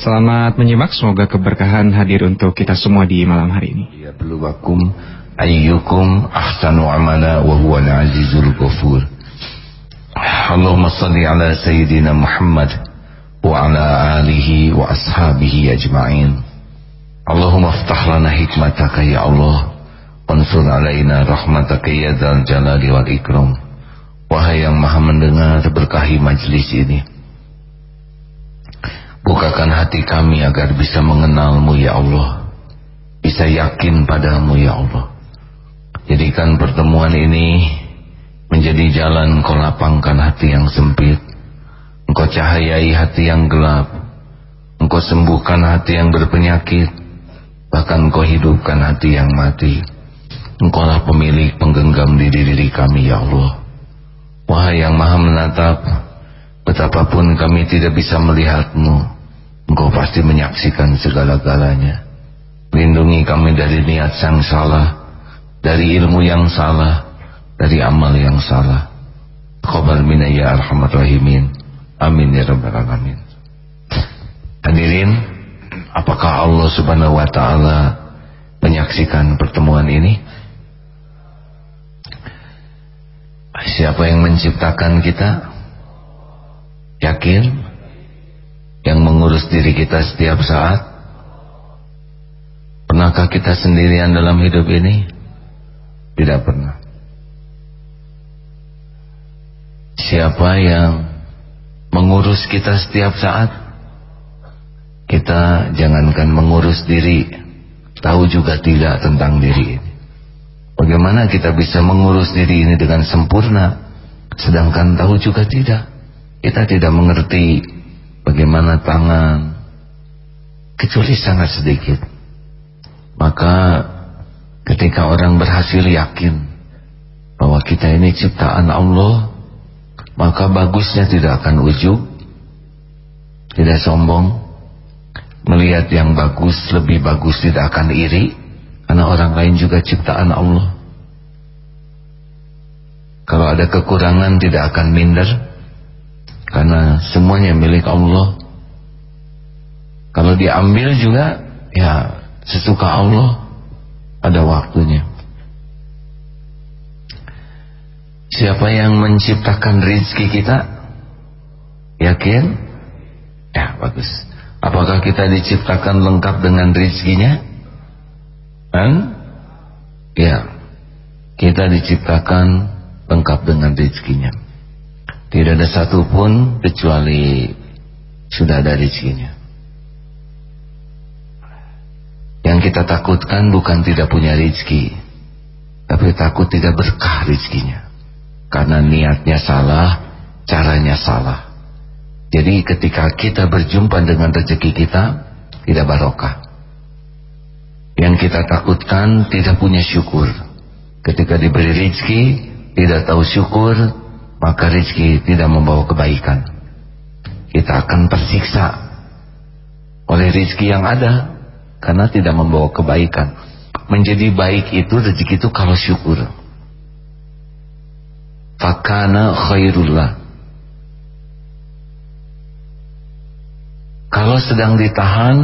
Selamat menyimak, semoga keberkahan hadir untuk kita semua di malam hari ini. Ya wakum ayyukum ahsanu amala wa huwa al-azizul ghafur. Allahumma salli ala sayyidina Muhammad wa ala alihi wa ashabihi ajma'in. Allahumma aftah lana hikmataka ya Allah. Wansur alaina rahmataka ya dzal jalali wal ikram. Wahai yang maha mendengar berkahi majlis ini. Bukakan hati kami agar bisa mengenalmu ya Allah. Bisa yakin padamu ya Allah. Jadikan pertemuan ini Menjadi jalan kau lapangkan hati yang sempit. Engkau cahayai hati yang gelap. Engkau sembuhkan hati yang berpenyakit. Bahkan kau hidupkan hati yang mati. Engkaulah pemilik penggenggam diri-diri kami ya Allah. Wahai yang maha menatap Betapapun kami tidak bisa melihatmu Engkau pasti menyaksikan segala-galanya. Lindungi kami dari niat yang salah Dari ilmu yang salah Dari amal yang salah. Khobar mina ya rahimin. Amin ya rabbal alamin. Hadirin Apakah Allah subhanahu wa ta'ala Menyaksikan pertemuan ini? Siapa yang menciptakan kita Yakin? Yang mengurus diri kita setiap saat? Pernahkah kita sendirian dalam hidup ini? Tidak pernah. Siapa yang mengurus kita setiap saat? Kita jangankan mengurus diri. Tahu juga tidak tentang diri ini. Bagaimana kita bisa mengurus diri ini dengan sempurna Sedangkan tahu juga tidak kita tidak mengerti bagaimana tangan kecuali sangat sedikit. Maka ketika orang berhasil yakin bahwa kita ini ciptaan Allah, maka bagusnya tidak akan ujub, tidak sombong, melihat yang bagus lebih bagus tidak akan iri, karena orang lain juga ciptaan Allah. Kalau ada kekurangan tidak akan minder, karena semuanya milik Allah. Kalau diambil juga ya sesuka Allah ada waktunya. Siapa yang menciptakan rizki kita? Yakin? Ya bagus. Apakah kita diciptakan lengkap dengan rizkinya? Kan ya. Kita diciptakan lengkap dengan rizkinya tidak ada satupun kecuali sudah ada rezekinya. Yang kita takutkan bukan tidak punya rezeki, tapi takut tidak berkah rezekinya. Karena niatnya salah, caranya salah. Jadi ketika kita berjumpa dengan rezeki kita, tidak barokah. Yang kita takutkan tidak punya syukur. Ketika diberi rezeki, tidak tahu syukur, maka rezeki tidak membawa kebaikan. Kita akan tersiksa oleh rezeki yang ada karena tidak membawa kebaikan. Menjadi baik itu rezeki itu kalau syukur. Fakana khairullah. Kalau sedang ditahan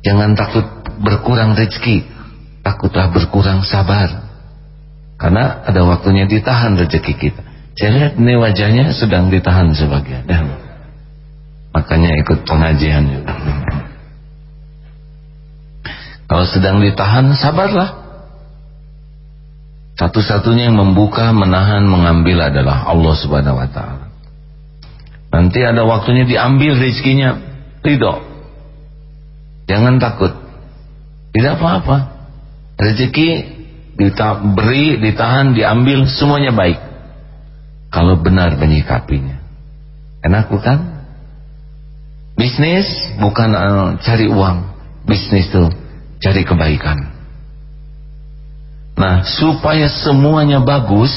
jangan takut berkurang rezeki. Takutlah berkurang sabar. Karena ada waktunya ditahan rezeki kita saya lihat ini wajahnya sedang ditahan sebagian. Ya. Makanya ikut pengajian juga. Kalau sedang ditahan, sabarlah. Satu-satunya yang membuka, menahan, mengambil adalah Allah subhanahu wa ta'ala. Nanti ada waktunya diambil rezekinya. Ridho. Jangan takut. Tidak apa-apa. Rezeki diberi, ditahan, diambil, semuanya baik kalau benar menyikapinya. Enak bukan? Bisnis bukan uh, cari uang, bisnis itu cari kebaikan. Nah, supaya semuanya bagus,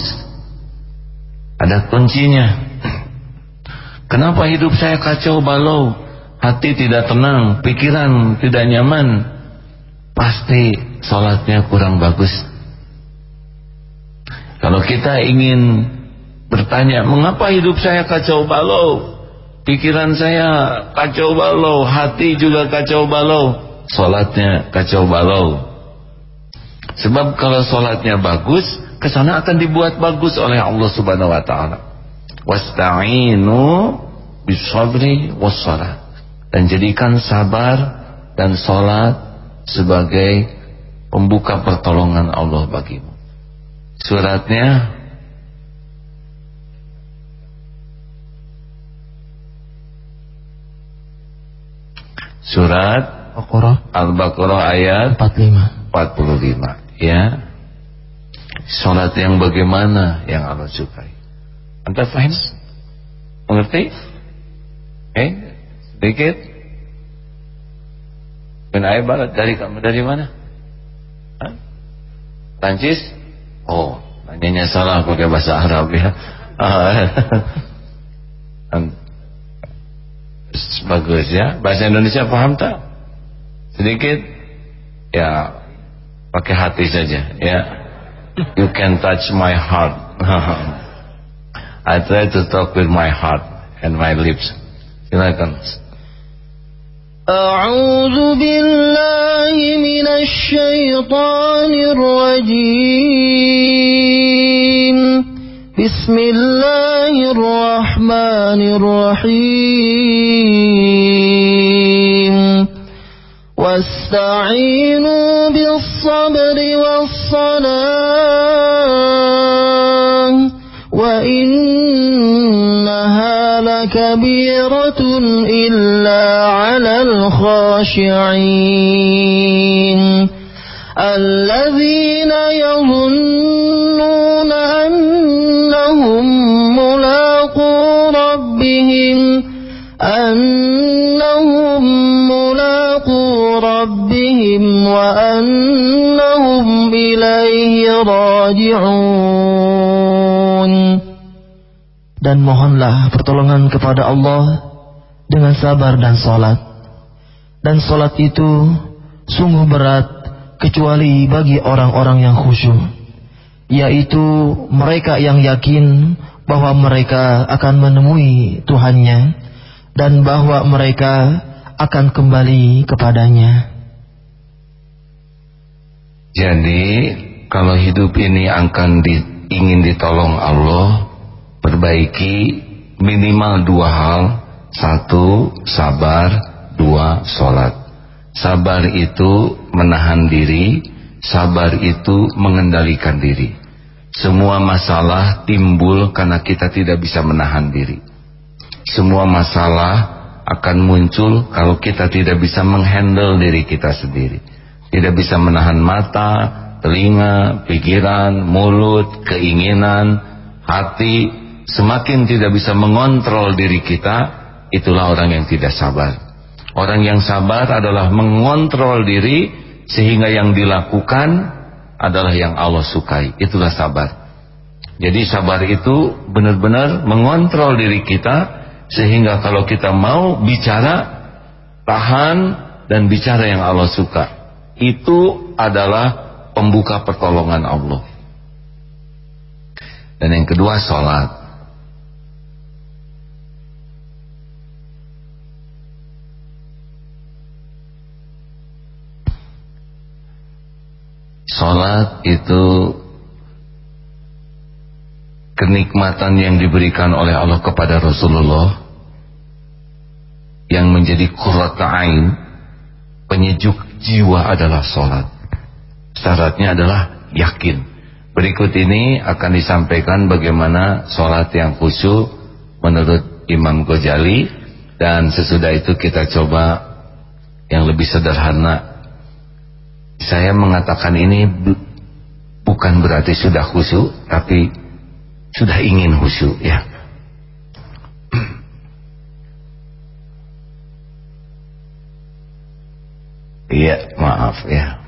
ada kuncinya. Kenapa hidup saya kacau balau, hati tidak tenang, pikiran tidak nyaman? Pasti sholatnya kurang bagus. Kalau kita ingin bertanya, mengapa hidup saya kacau balau? pikiran saya kacau balau, hati juga kacau balau, sholatnya kacau balau. Sebab kalau sholatnya bagus, ke sana akan dibuat bagus oleh Allah Subhanahu Wa Taala. Wasta'inu bisabri wassalat dan jadikan sabar dan sholat sebagai pembuka pertolongan Allah bagimu. Suratnya Surat Al-Baqarah ayat 45. 45 ya. Salat yang bagaimana yang Allah sukai? Anda faham? Mengerti? Eh, sedikit. Barat dari kamu dari mana? Hah? Prancis? Oh, nanyanya salah pakai bahasa Arab ya. bagus ya bahasa Indonesia paham tak sedikit ya pakai hati saja ya you can touch my heart I try to talk with my heart and my lips silakan أعوذ بالله من الشيطان الرجيم بسم الله الرحمن الرحيم. واستعينوا بالصبر والصلاة وإنها لكبيرة إلا على الخاشعين. الذين يظنون ربهم أنهم ملاقو ربهم وأنهم إليه راجعون Dan mohonlah pertolongan kepada Allah dengan sabar dan solat. Dan solat itu sungguh berat kecuali bagi orang-orang yang khusyuk yaitu mereka yang yakin bahwa mereka akan menemui Tuhannya dan bahwa mereka akan kembali kepadanya. Jadi kalau hidup ini akan di, ingin ditolong Allah, perbaiki minimal dua hal. Satu, sabar. Dua, sholat. Sabar itu menahan diri, sabar itu mengendalikan diri. Semua masalah timbul karena kita tidak bisa menahan diri. Semua masalah akan muncul kalau kita tidak bisa menghandle diri kita sendiri. Tidak bisa menahan mata, telinga, pikiran, mulut, keinginan, hati. Semakin tidak bisa mengontrol diri kita, itulah orang yang tidak sabar. Orang yang sabar adalah mengontrol diri sehingga yang dilakukan adalah yang Allah sukai. Itulah sabar. Jadi sabar itu benar-benar mengontrol diri kita sehingga kalau kita mau bicara tahan dan bicara yang Allah suka. Itu adalah pembuka pertolongan Allah. Dan yang kedua sholat. Salat itu kenikmatan yang diberikan oleh Allah kepada Rasulullah yang menjadi kurat ain penyejuk jiwa adalah salat. Syaratnya adalah yakin. Berikut ini akan disampaikan bagaimana salat yang khusyuk menurut Imam Ghazali dan sesudah itu kita coba yang lebih sederhana saya mengatakan ini bukan berarti sudah khusyuk tapi sudah ingin khusyuk ya. Iya maaf ya.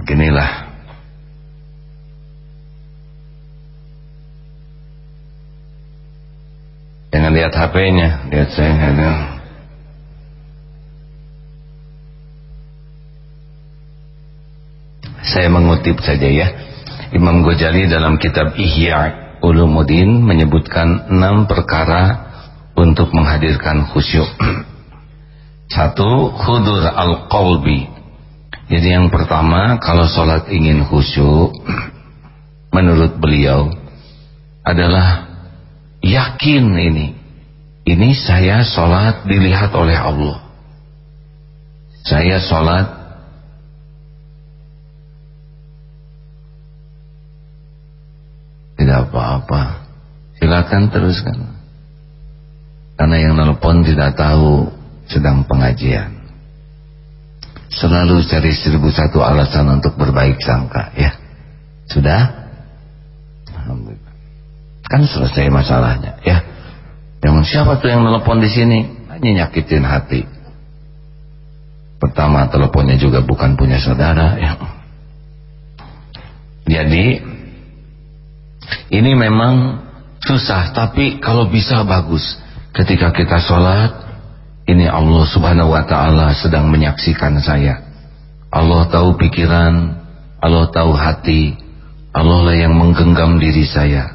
Beginilah. Jangan lihat HP-nya lihat saya Saya mengutip saja ya. Imam Ghazali dalam kitab Ihya Ulumuddin menyebutkan enam perkara untuk menghadirkan khusyuk. Satu, khudur al-qalbi. Jadi yang pertama, kalau sholat ingin khusyuk, menurut beliau, adalah yakin ini. Ini saya sholat dilihat oleh Allah. Saya sholat tidak apa-apa. Silakan teruskan. Karena yang nelpon tidak tahu sedang pengajian. Selalu cari seribu satu alasan untuk berbaik sangka ya. Sudah? Alhamdulillah. Kan selesai masalahnya ya. Yang siapa tuh yang nelpon di sini? Hanya nyakitin hati. Pertama teleponnya juga bukan punya saudara ya. Jadi ini memang susah tapi kalau bisa bagus. Ketika kita sholat ini Allah subhanahu wa ta'ala sedang menyaksikan saya Allah tahu pikiran Allah tahu hati Allah lah yang menggenggam diri saya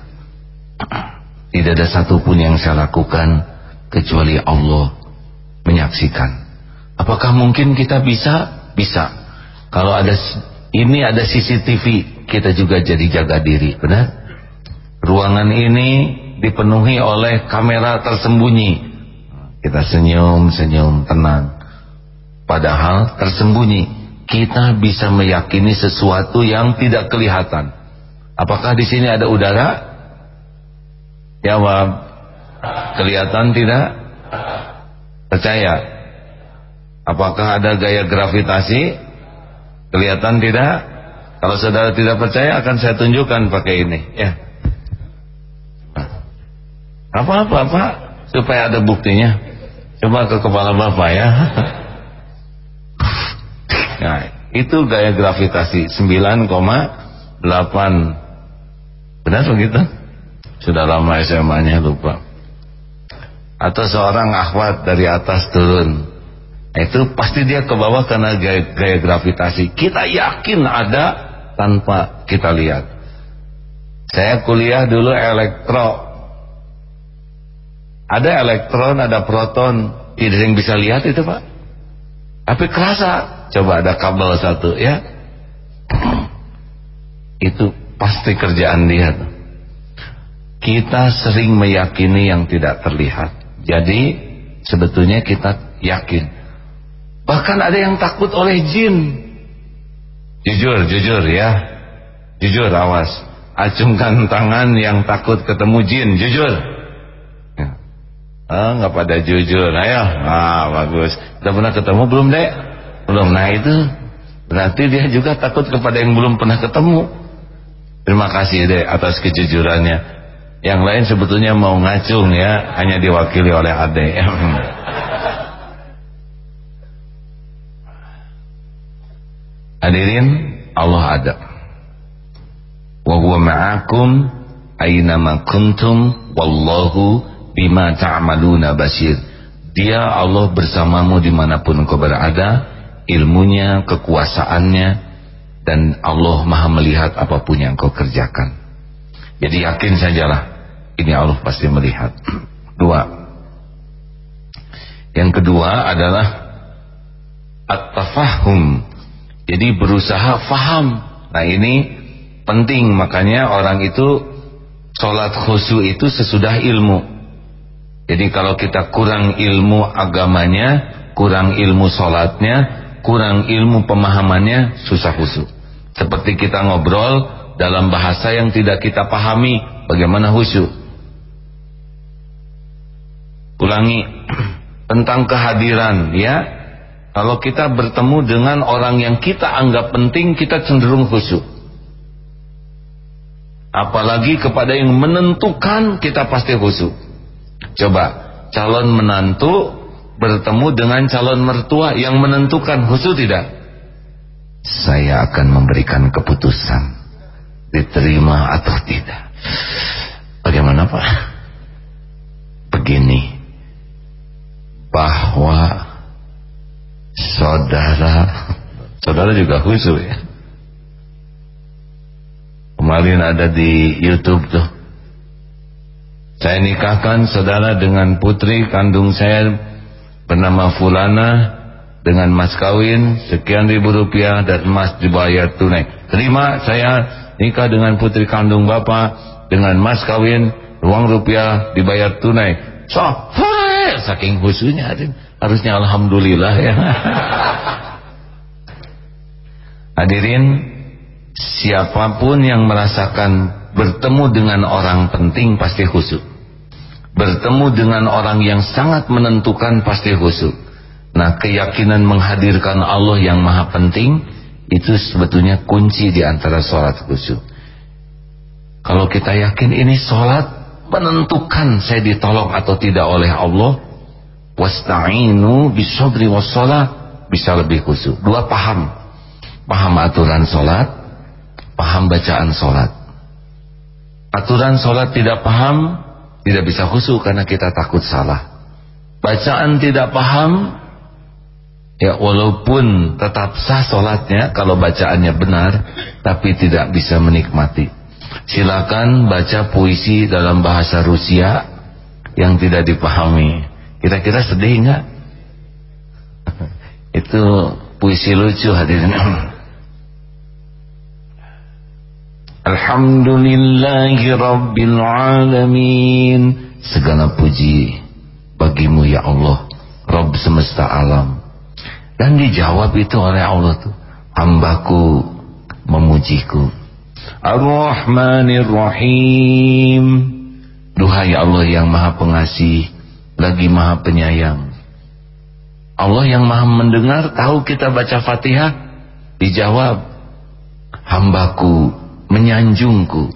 tidak ada satupun yang saya lakukan kecuali Allah menyaksikan apakah mungkin kita bisa? bisa kalau ada ini ada CCTV kita juga jadi jaga diri benar? Ruangan ini dipenuhi oleh kamera tersembunyi kita senyum, senyum, tenang. Padahal tersembunyi. Kita bisa meyakini sesuatu yang tidak kelihatan. Apakah di sini ada udara? Jawab. Kelihatan tidak? Percaya? Apakah ada gaya gravitasi? Kelihatan tidak? Kalau saudara tidak percaya akan saya tunjukkan pakai ini. Ya. Apa-apa, Pak? Supaya ada buktinya. Coba ke kepala bapak ya. Nah, itu gaya gravitasi 9,8 Benar begitu? Sudah lama SMA-nya lupa. Atau seorang akhwat dari atas turun. Nah, itu pasti dia ke bawah karena gaya, gaya gravitasi. Kita yakin ada tanpa kita lihat. Saya kuliah dulu elektro ada elektron, ada proton. Tidak yang bisa lihat itu Pak. Tapi kerasa. Coba ada kabel satu ya. Itu pasti kerjaan dia. Kita sering meyakini yang tidak terlihat. Jadi sebetulnya kita yakin. Bahkan ada yang takut oleh jin. Jujur, jujur ya. Jujur awas. Acungkan tangan yang takut ketemu jin. Jujur. Ah, nggak pada jujur. Ayo, ah bagus. Udah pernah ketemu belum dek? Belum. Nah itu berarti dia juga takut kepada yang belum pernah ketemu. Terima kasih dek atas kejujurannya. Yang lain sebetulnya mau ngacung ya, hanya diwakili oleh ade. Hadirin, Allah ada. Wa huwa ma'akum aina ma kuntum wallahu bima ta'maluna basir. Dia Allah bersamamu di mana pun engkau berada ilmunya, kekuasaannya dan Allah maha melihat apa pun yang kau kerjakan. Jadi yakin sajalah ini Allah pasti melihat. Dua. Yang kedua adalah at-tafahum. Jadi berusaha faham. Nah ini penting. Makanya orang itu sholat khusyuk itu sesudah ilmu jadi kalau kita kurang ilmu agamanya, kurang ilmu sholatnya, kurang ilmu pemahamannya, susah khusyuk. Seperti kita ngobrol dalam bahasa yang tidak kita pahami, bagaimana khusyuk. Ulangi tentang kehadiran, ya. Kalau kita bertemu dengan orang yang kita anggap penting, kita cenderung khusyuk. Apalagi kepada yang menentukan, kita pasti khusyuk. Coba calon menantu bertemu dengan calon mertua yang menentukan khusus tidak? Saya akan memberikan keputusan diterima atau tidak. Bagaimana Pak? Begini bahwa saudara saudara juga khusus ya. Kemarin ada di YouTube tuh Saya nikahkan saudara dengan putri kandung saya bernama Fulana dengan mas kawin sekian ribu rupiah dan emas dibayar tunai. Terima saya nikah dengan putri kandung bapak dengan mas kawin uang rupiah dibayar tunai. So, saking khususnya harusnya alhamdulillah ya. Hadirin, siapa pun yang merasakan bertemu dengan orang penting pasti khusyuk bertemu dengan orang yang sangat menentukan pasti khusyuk. Nah, keyakinan menghadirkan Allah yang maha penting itu sebetulnya kunci di antara sholat khusyuk. Kalau kita yakin ini sholat menentukan saya ditolong atau tidak oleh Allah, wasta'inu bisobri wassalat bisa lebih khusyuk. Dua paham, paham aturan sholat, paham bacaan sholat. Aturan sholat tidak paham, tidak bisa khusyuk karena kita takut salah. Bacaan tidak paham, ya walaupun tetap sah sholatnya kalau bacaannya benar, tapi tidak bisa menikmati. Silakan baca puisi dalam bahasa Rusia yang tidak dipahami. Kira-kira sedih nggak? Itu puisi lucu hadirin. Alhamdulillahi Rabbil Alamin. Segala puji bagimu ya Allah Rabb semesta alam. Dan dijawab itu oleh Allah tuh Hambaku memujiku. Ar-Rahmanir Rahim Duhai Allah yang maha pengasih Lagi maha penyayang. Allah yang maha mendengar Tahu kita baca fatihah? Dijawab Hambaku menyanjungku.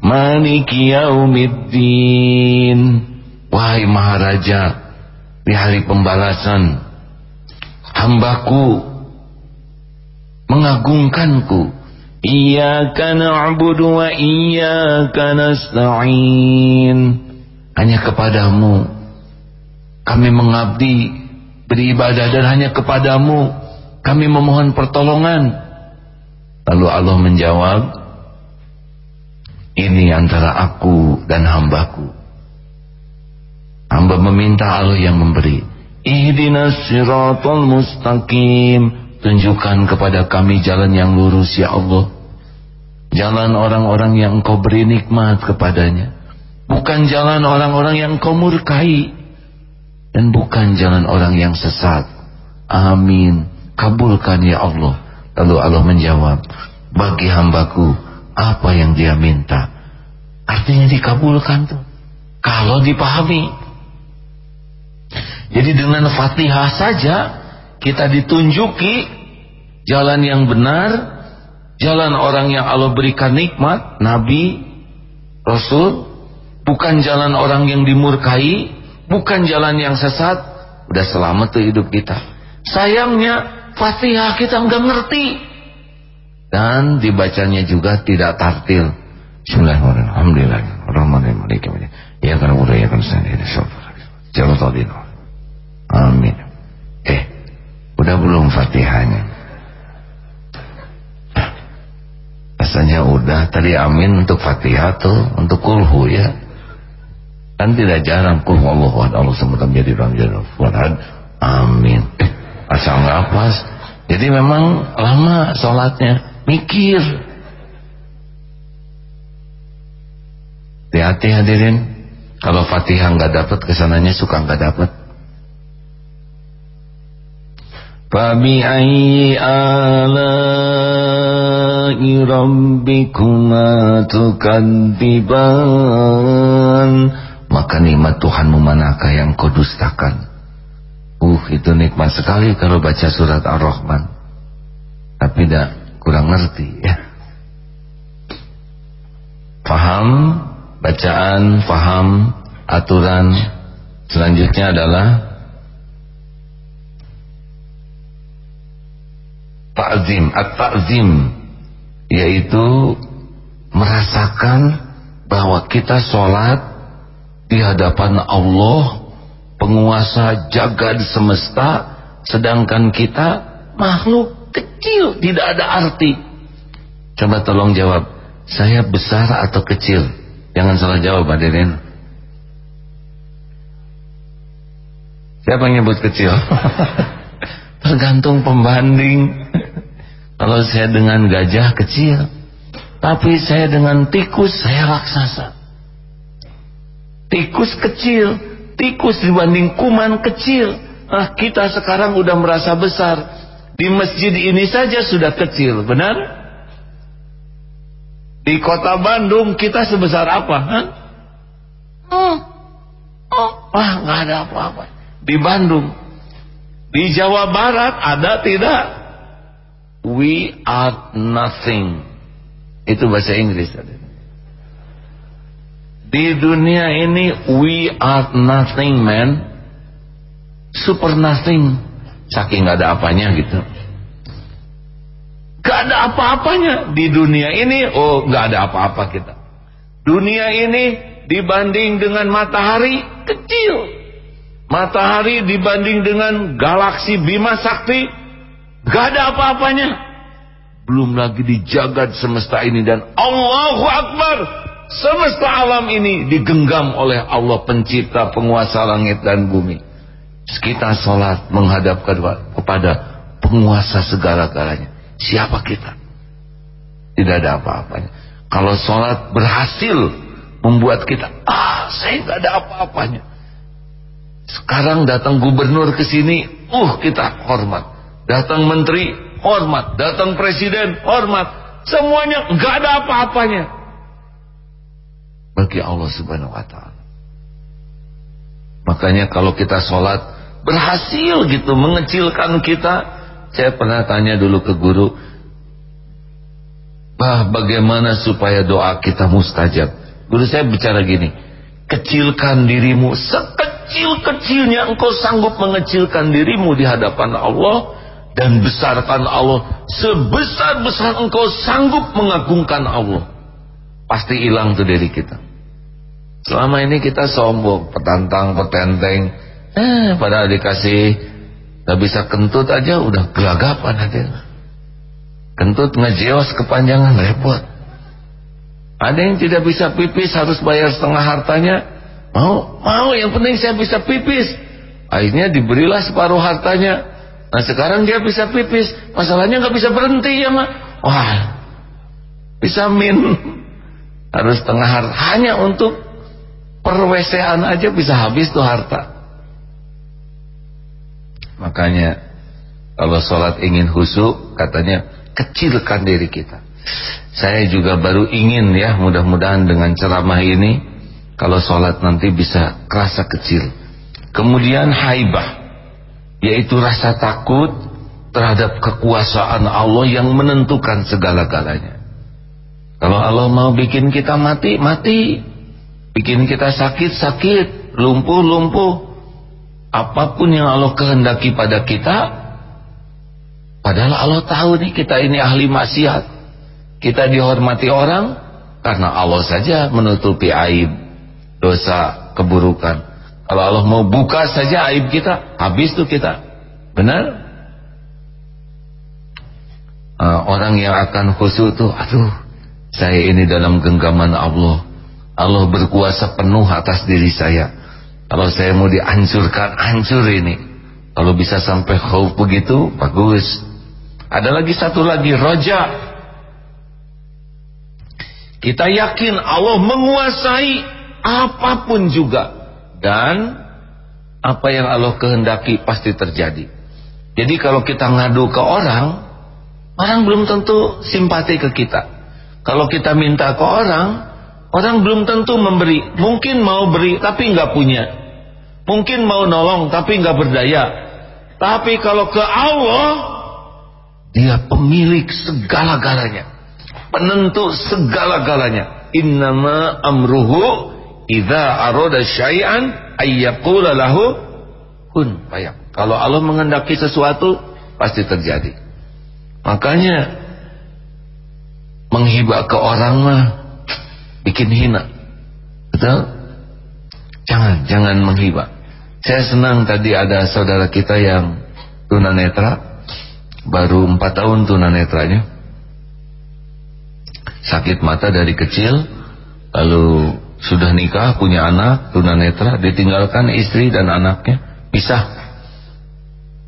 Maliki yaumiddin. Wahai Maharaja Di hari pembalasan. Hambaku Mengagungkanku. Iyaka na'budu wa iyaka nasta'in. Hanya kepadamu Kami mengabdi Beribadah dan hanya kepadamu Kami memohon pertolongan. Lalu Allah menjawab ini antara aku dan hambaku. Hamba meminta Allah yang memberi. Ihdinas siratal mustaqim. Tunjukkan kepada kami jalan yang lurus ya Allah. Jalan orang-orang yang engkau beri nikmat kepadanya. Bukan jalan orang-orang yang engkau murkai. Dan bukan jalan orang yang sesat. Amin. Kabulkan ya Allah. Lalu Allah menjawab. Bagi hambaku apa yang dia minta? Artinya dikabulkan tuh. Kalau dipahami. Jadi dengan fatihah saja kita ditunjuki jalan yang benar jalan orang yang Allah berikan nikmat nabi rasul bukan jalan orang yang dimurkai bukan jalan yang sesat udah selamat tuh hidup kita. Sayangnya fatihah kita nggak ngerti dan dibacanya juga tidak tartil. Bismillahirrahmanirrahim. Alhamdulillah Ya karena udah ya karena saya ini Jalan tadino Amin. Eh Udah belum fatihahnya? Rasanya udah. Tadi amin untuk fatihah tuh Untuk kulhu ya. Kan tidak jarang kulhu Allah Allah semua menjadi dalam jalan Amin. Eh asal nggak pas. Jadi memang lama sholatnya mikir. Hati-hati hadirin. Kalau fatihah nggak dapat ke sananya suka nggak dapat ayyi ala'i rabbikuma tukadziban Maka nikmat Tuhanmu manakah yang kau dustakan? Uh itu nikmat sekali kalau baca surat Ar-Rahman. Tapi tidak kurang ngerti ya. Faham bacaan, faham aturan selanjutnya adalah ta'zim, at-ta'zim yaitu merasakan bahwa kita sholat di hadapan Allah penguasa jagad semesta sedangkan kita makhluk kecil tidak ada arti. Coba tolong jawab saya besar atau kecil? Jangan salah jawab hadirin. Siapa yang nyebut kecil? Tergantung pembanding. Kalau saya dengan gajah kecil tapi saya dengan tikus saya raksasa. Tikus kecil tikus dibanding kuman kecil. Nah kita sekarang udah merasa besar. Di masjid ini saja sudah kecil, benar? Di kota Bandung kita sebesar apa? Hah? Oh, oh, wah nggak ada apa-apa. Di Bandung, di Jawa Barat ada tidak? We are nothing. Itu bahasa Inggris ada. Di dunia ini we are nothing man. Super nothing. Saking gak ada apanya gitu. Gak ada apa-apanya di dunia ini. Oh gak ada apa-apa kita. Dunia ini dibanding dengan matahari kecil. Matahari dibanding dengan galaksi Bima Sakti gak ada apa-apanya. Belum lagi di jagat semesta ini dan Allahu Akbar Semesta alam ini digenggam oleh Allah pencipta penguasa langit dan bumi. Kita sholat menghadap kepada penguasa segala-galanya. Siapa kita? Tidak ada apa-apanya. Kalau sholat berhasil membuat kita, ah saya nggak ada apa-apanya. Sekarang datang gubernur ke sini, uh kita hormat. Datang menteri, hormat. Datang presiden, hormat. Semuanya nggak ada apa-apanya bagi Allah Subhanahu wa taala. Makanya kalau kita sholat berhasil gitu mengecilkan kita, saya pernah tanya dulu ke guru, bah bagaimana supaya doa kita mustajab? Guru saya bicara gini, kecilkan dirimu sekecil-kecilnya engkau sanggup mengecilkan dirimu di hadapan Allah dan besarkan Allah. Sebesar-besar engkau sanggup mengagungkan Allah. Pasti hilang tuh dari kita. Selama ini kita sombong petantang petenteng. Eh padahal dikasih gak bisa kentut aja udah gelagapan aja. Kentut ngejeos kepanjangan repot. Ada yang tidak bisa pipis harus bayar setengah hartanya. Mau mau yang penting saya bisa pipis. Akhirnya diberilah separuh hartanya. Nah sekarang dia bisa pipis. Masalahnya nggak bisa berhenti ya mak wah bisa min. Harus setengah harta hanya untuk perwesean aja bisa habis tuh harta makanya kalau sholat ingin husuk katanya kecilkan diri kita saya juga baru ingin ya mudah-mudahan dengan ceramah ini kalau sholat nanti bisa kerasa kecil kemudian haibah yaitu rasa takut terhadap kekuasaan Allah yang menentukan segala-galanya kalau Allah mau bikin kita mati, mati. Bikin kita sakit, sakit. Lumpuh, lumpuh. Apa pun yang Allah kehendaki pada kita. Padahal Allah tahu nih kita ini ahli maksiat. Kita dihormati orang. Karena Allah saja menutupi aib. Dosa, keburukan. Kalau Allah mau buka saja aib kita. Habis tuh kita. Benar? Uh, orang yang akan khusyuk tuh, aduh saya ini dalam genggaman Allah Allah berkuasa penuh atas diri saya kalau saya mau dihancurkan hancur ini. Kalau bisa sampai khauf begitu bagus. Ada lagi satu lagi roja. Kita yakin Allah menguasai apa pun juga. Dan apa yang Allah kehendaki pasti terjadi. Jadi kalau kita ngadu ke orang orang belum tentu simpati ke kita. Kalau kita minta ke orang, orang belum tentu memberi. Mungkin mau beri tapi nggak punya. Mungkin mau nolong tapi nggak berdaya. Tapi kalau ke Allah, dia pemilik segala-galanya. Penentu segala-galanya. Innama amruhu idza arada syai'an ayyaqula lahu kun fayakun. Kalau Allah mengendaki sesuatu pasti terjadi. Makanya menghibah ke orang mah bikin hina betul jangan jangan menghibah. Saya senang tadi ada saudara kita yang tunanetra baru empat tahun tunanetranya. Sakit mata dari kecil lalu sudah nikah punya anak tunanetra ditinggalkan istri dan anaknya. Pisah.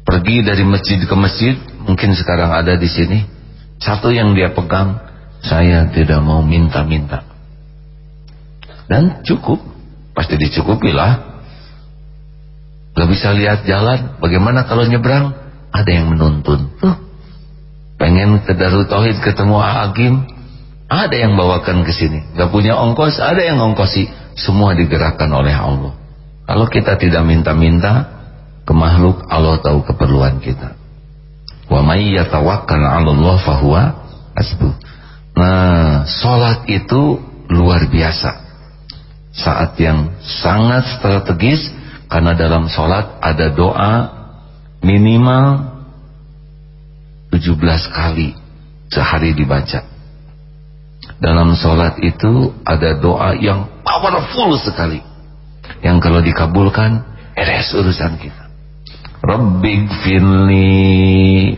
Pergi dari masjid ke masjid mungkin sekarang ada di sini. Satu yang dia pegang saya tidak mau minta-minta. Dan cukup pasti dicukupi lah. Gak bisa lihat jalan. Bagaimana kalau nyebrang? Ada yang menuntun. Tuh. Pengen ke Darut Tauhid ketemu Agim ada yang bawakan ke sini. Gak punya ongkos? Ada yang ongkosi. Semua digerakkan oleh Allah. Kalau kita tidak minta-minta ke makhluk Allah tahu keperluan kita. Wa may yatawakkal 'ala Allah fahuwa hasbuh. Nah salat itu luar biasa saat yang sangat strategis karena dalam salat ada doa minimal 17 kali sehari dibaca. Dalam sholat itu ada doa yang powerful sekali. Yang kalau dikabulkan eres urusan kita. Rabbig firli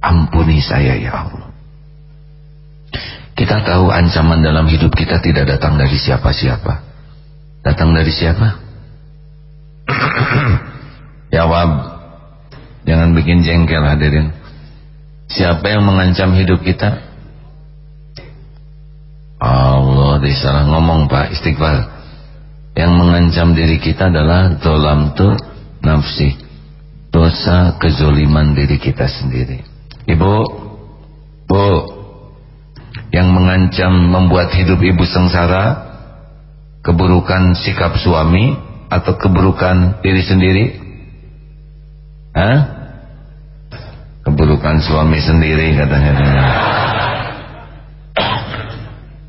ampuni saya ya Allah kita tahu ancaman dalam hidup kita tidak datang dari siapa-siapa. Datang dari siapa? Jawab jangan bikin jengkel hadirin. Siapa yang mengancam hidup kita? Allah disalah ngomong pak istighfar. Yang mengancam diri kita adalah Dolam tu nafsi Dosa kezoliman diri kita sendiri. Ibu Bu Yang mengancam membuat hidup ibu sengsara Keburukan sikap suami Atau keburukan diri sendiri? Hah? keburukan suami sendiri katanya.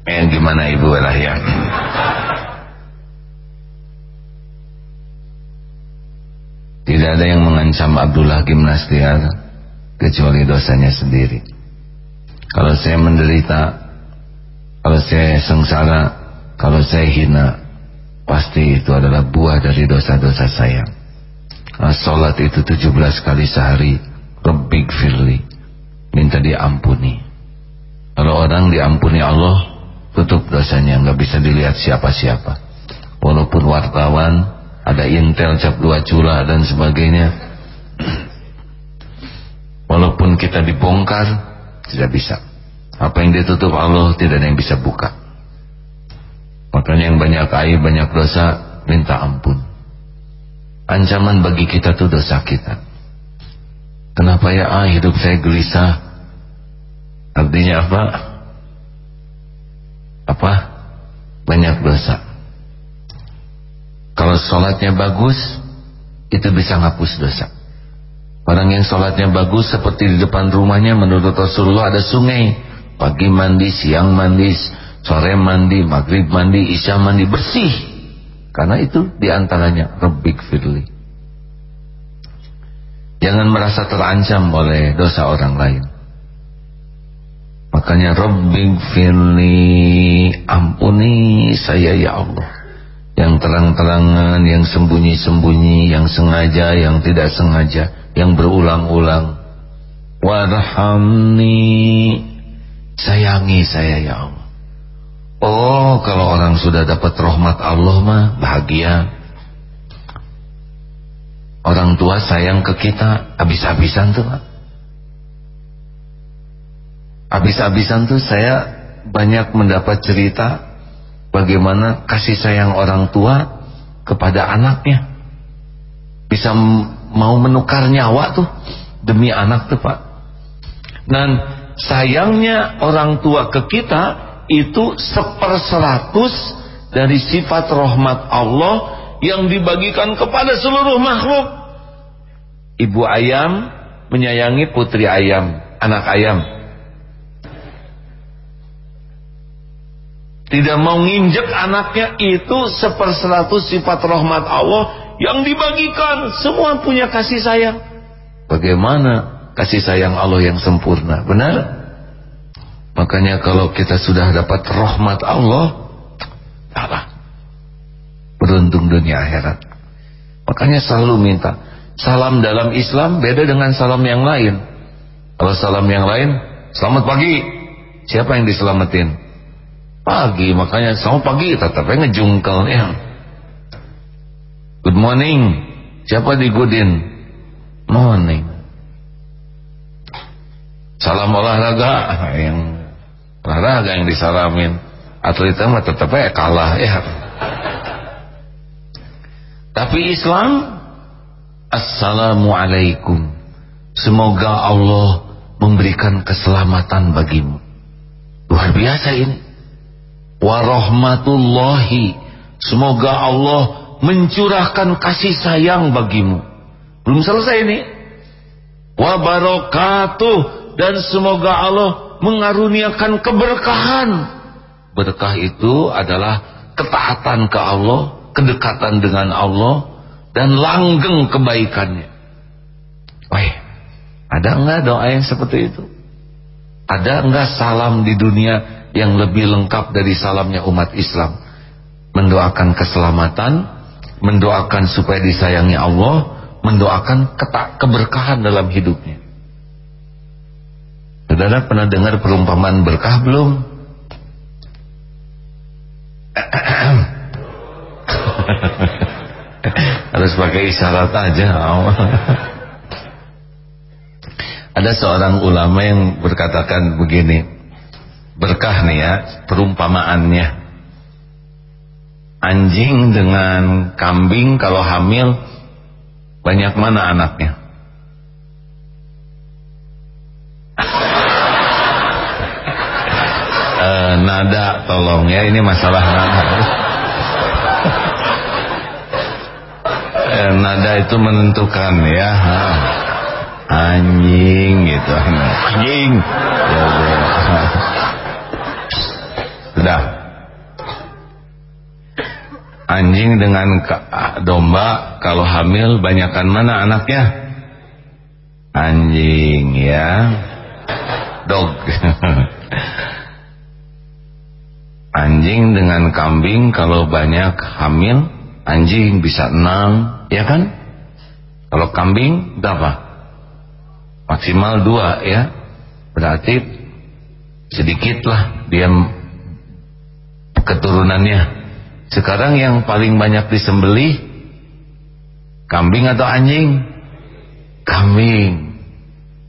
Eh gimana ibu lah ya? Tidak ada yang mengancam Abdullah Gimnastiar kecuali dosanya sendiri kalau saya menderita kalau saya sengsara kalau saya hina pasti itu adalah buah dari dosa-dosa saya. Nah, sholat itu 17 kali sehari Rabbik firli minta diampuni. Kalau orang diampuni Allah tutup dosanya nggak bisa dilihat siapa-siapa. Walaupun wartawan ada intel cap dua cula dan sebagainya. Walaupun kita dibongkar tidak bisa apa yang ditutup Allah tidak ada yang bisa buka makanya yang banyak air banyak dosa minta ampun ancaman bagi kita tuh dosa kita Kenapa ya ah hidup saya gelisah? Artinya apa? Apa? Banyak dosa. Kalau sholatnya bagus, itu bisa ngapus dosa. Orang yang sholatnya bagus seperti di depan rumahnya menurut Rasulullah ada sungai. Pagi mandi, siang mandi, sore mandi, maghrib mandi, isya mandi, bersih. Karena itu di antaranya Rabbik Firli. Jangan merasa terancam oleh dosa orang lain. Makanya Rabbing firli ampuni saya ya Allah. Yang terang-terangan, yang sembunyi-sembunyi, yang sengaja, yang tidak sengaja, yang berulang-ulang. Warhamni sayangi saya ya Allah. Oh, kalau orang sudah dapat rahmat Allah mah bahagia. Orang tua sayang ke kita habis-habisan tuh Habis-habisan tuh saya banyak mendapat cerita bagaimana kasih sayang orang tua kepada anaknya. Bisa mau menukar nyawa tuh demi anak tuh Pak. Dan sayangnya orang tua ke kita itu seperseratus dari sifat rahmat Allah yang dibagikan kepada seluruh makhluk ibu ayam menyayangi putri ayam, anak ayam. Tidak mau nginjek anaknya itu seperseratus sifat rahmat Allah yang dibagikan. Semua punya kasih sayang. Bagaimana kasih sayang Allah yang sempurna? Benar? Makanya kalau kita sudah dapat rahmat Allah, apa? Beruntung dunia akhirat. Makanya selalu minta Salam dalam Islam beda dengan salam yang lain. Kalau salam yang lain, selamat pagi. Siapa yang diselamatin? Pagi, makanya selamat pagi tetapnya ngejungkel ya. Good morning. Siapa di Gudin? Morning. Salam olahraga yang olahraga yang disalamin. Atletnya mah tetap ya kalah ya. Tapi Islam Assalamualaikum. Semoga Allah memberikan keselamatan bagimu. Luar biasa ini. Warahmatullahi. Semoga Allah mencurahkan kasih sayang bagimu. Belum selesai ini. Wabarakatuh. Dan semoga Allah mengaruniakan keberkahan. Berkah itu adalah ketaatan ke Allah, kedekatan dengan Allah, dan langgeng kebaikannya. Wah, ada enggak doa yang seperti itu? Ada enggak salam di dunia yang lebih lengkap dari salamnya umat Islam? Mendoakan keselamatan, mendoakan supaya disayangi Allah, mendoakan keberkahan dalam hidupnya. Saudara pernah dengar perumpamaan berkah belum? Harus pakai isyarat aja. Ada seorang ulama yang berkatakan begini Berkah nih ya Perumpamaannya Anjing dengan kambing Kalau hamil Banyak mana anaknya e, Nada tolong. Ya Ini masalah nada. E, Nada itu menentukan ya. Anjing gitu. Anjing. Ya sudah. Anjing dengan domba kalau hamil banyakkan mana anaknya? Anjing ya. Dog anjing dengan kambing kalau banyak hamil anjing bisa enam ya kan? Kalau kambing berapa? Maksimal dua ya. Berarti sedikitlah dia keturunannya. Sekarang yang paling banyak disembeli kambing atau anjing? Kambing.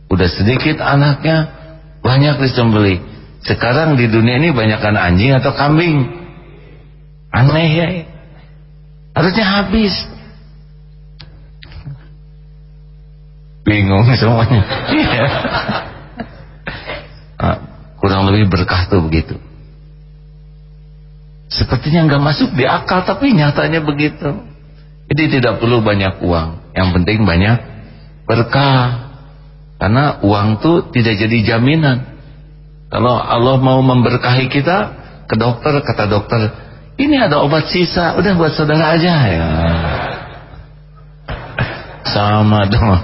Udah sedikit anaknya banyak disembeli sekarang di dunia ini banyakkan anjing atau kambing. Aneh ya. Harusnya habis. Bingung semuanya. Ah, kurang lebih berkah tuh begitu. Sepertinya nggak masuk di akal tapi nyatanya begitu. Jadi tidak perlu banyak uang. Yang penting banyak berkah. Karena uang tuh tidak jadi jaminan kalau Allah mau memberkahi kita ke dokter kata dokter ini ada obat sisa udah buat saudara aja. Ya. Sama dong.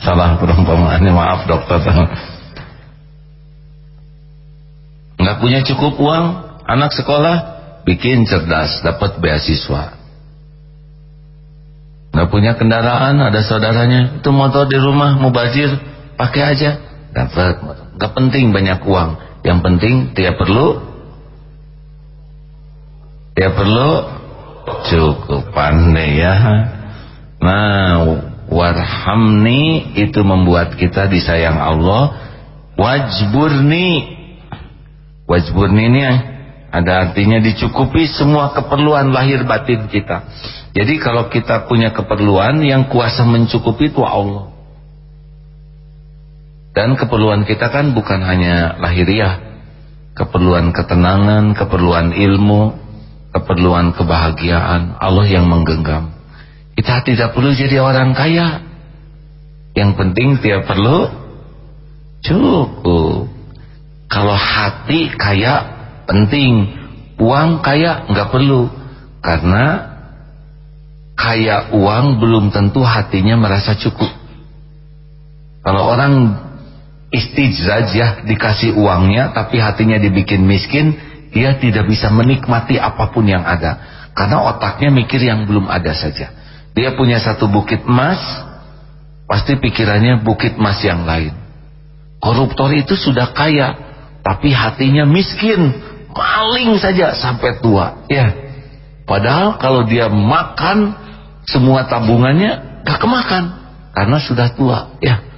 Salah perumpamaannya maaf dokter. Nggak punya cukup uang anak sekolah bikin cerdas dapat beasiswa. Nggak punya kendaraan ada saudaranya itu motor di rumah mau bazir pakai aja dapat nggak penting banyak uang. Yang penting dia perlu dia perlu cukup pandai ya. Nah warhamni itu membuat kita disayang Allah. Wajburni. Wajburni ini ada artinya dicukupi semua keperluan lahir batin kita. Jadi kalau kita punya keperluan yang kuasa mencukupi itu Allah dan keperluan kita kan bukan hanya lahiriah keperluan ketenangan keperluan ilmu keperluan kebahagiaan Allah yang menggenggam kita tidak perlu jadi orang kaya. Yang penting dia perlu cukup. Kalau hati kaya penting, uang kaya nggak perlu. Karena kaya uang belum tentu hatinya merasa cukup. Kalau orang istijraj ya dikasih uangnya tapi hatinya dibikin miskin, dia tidak bisa menikmati apa pun yang ada. Karena otaknya mikir yang belum ada saja. Dia punya satu bukit emas, pasti pikirannya bukit emas yang lain. Koruptor itu sudah kaya, tapi hatinya miskin, maling saja sampai tua. Ya, padahal kalau dia makan semua tabungannya gak kemakan karena sudah tua ya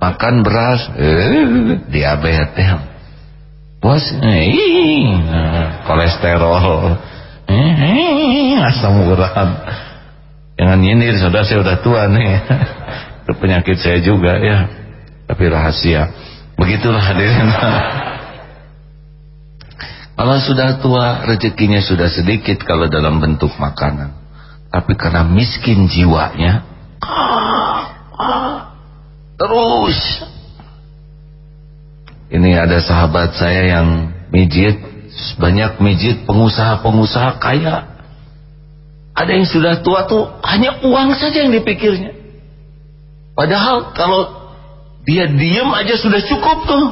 makan beras. Eh, diabetes bos eh, kolesterol. Eh, asam urat. Jangan nyindir sudah saya udah tua nih. Penyakit saya juga ya. Tapi rahasia. Begitulah hadirin kalau sudah tua rezekinya sudah sedikit kalau dalam bentuk makanan. Tapi karena miskin jiwanya terus. Ini ada sahabat saya yang mijit banyak mijit pengusaha-pengusaha kaya. Ada yang sudah tua tuh hanya uang saja yang dipikirnya. Padahal kalau dia diam aja sudah cukup tuh.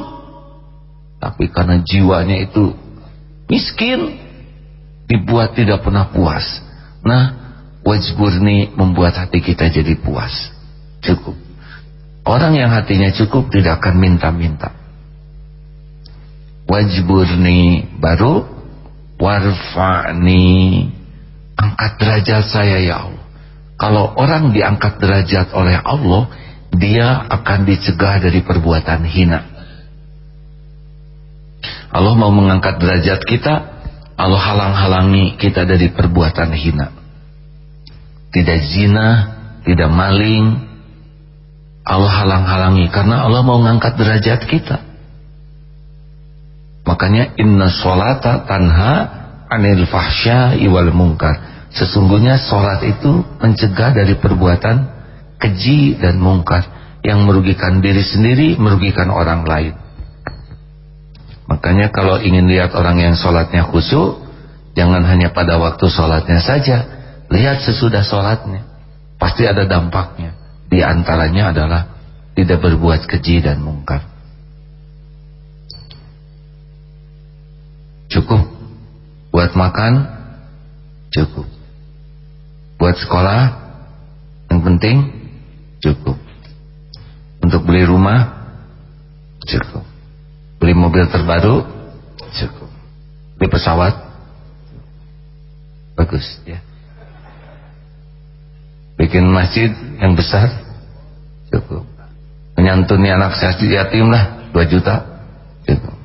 Tapi karena jiwanya itu miskin dibuat tidak pernah puas. Nah wajburni membuat hati kita jadi puas. Cukup orang yang hatinya cukup tidak akan minta-minta. Wajburni baru warfa'ni. Angkat derajat saya ya Allah. Kalau orang diangkat derajat oleh Allah dia akan dicegah dari perbuatan hina. Allah mau mengangkat derajat kita Allah halang-halangi kita dari perbuatan hina. Tidak zina tidak maling Allah halang-halangi karena Allah mau mengangkat derajat kita makanya inna sholata tanha anil fahsya iwal mungkar sesungguhnya sholat itu mencegah dari perbuatan keji dan mungkar yang merugikan diri sendiri merugikan orang lain Makanya kalau ingin lihat orang yang sholatnya khusyuk, jangan hanya pada waktu sholatnya saja, lihat sesudah sholatnya. Pasti ada dampaknya. Di antaranya adalah tidak berbuat keji dan mungkar. Cukup. Buat makan, cukup. Buat sekolah, yang penting, cukup. Untuk beli rumah, cukup beli mobil terbaru cukup beli pesawat bagus ya bikin masjid yang besar cukup. Menyantuni anak yatim lah 2 juta cukup.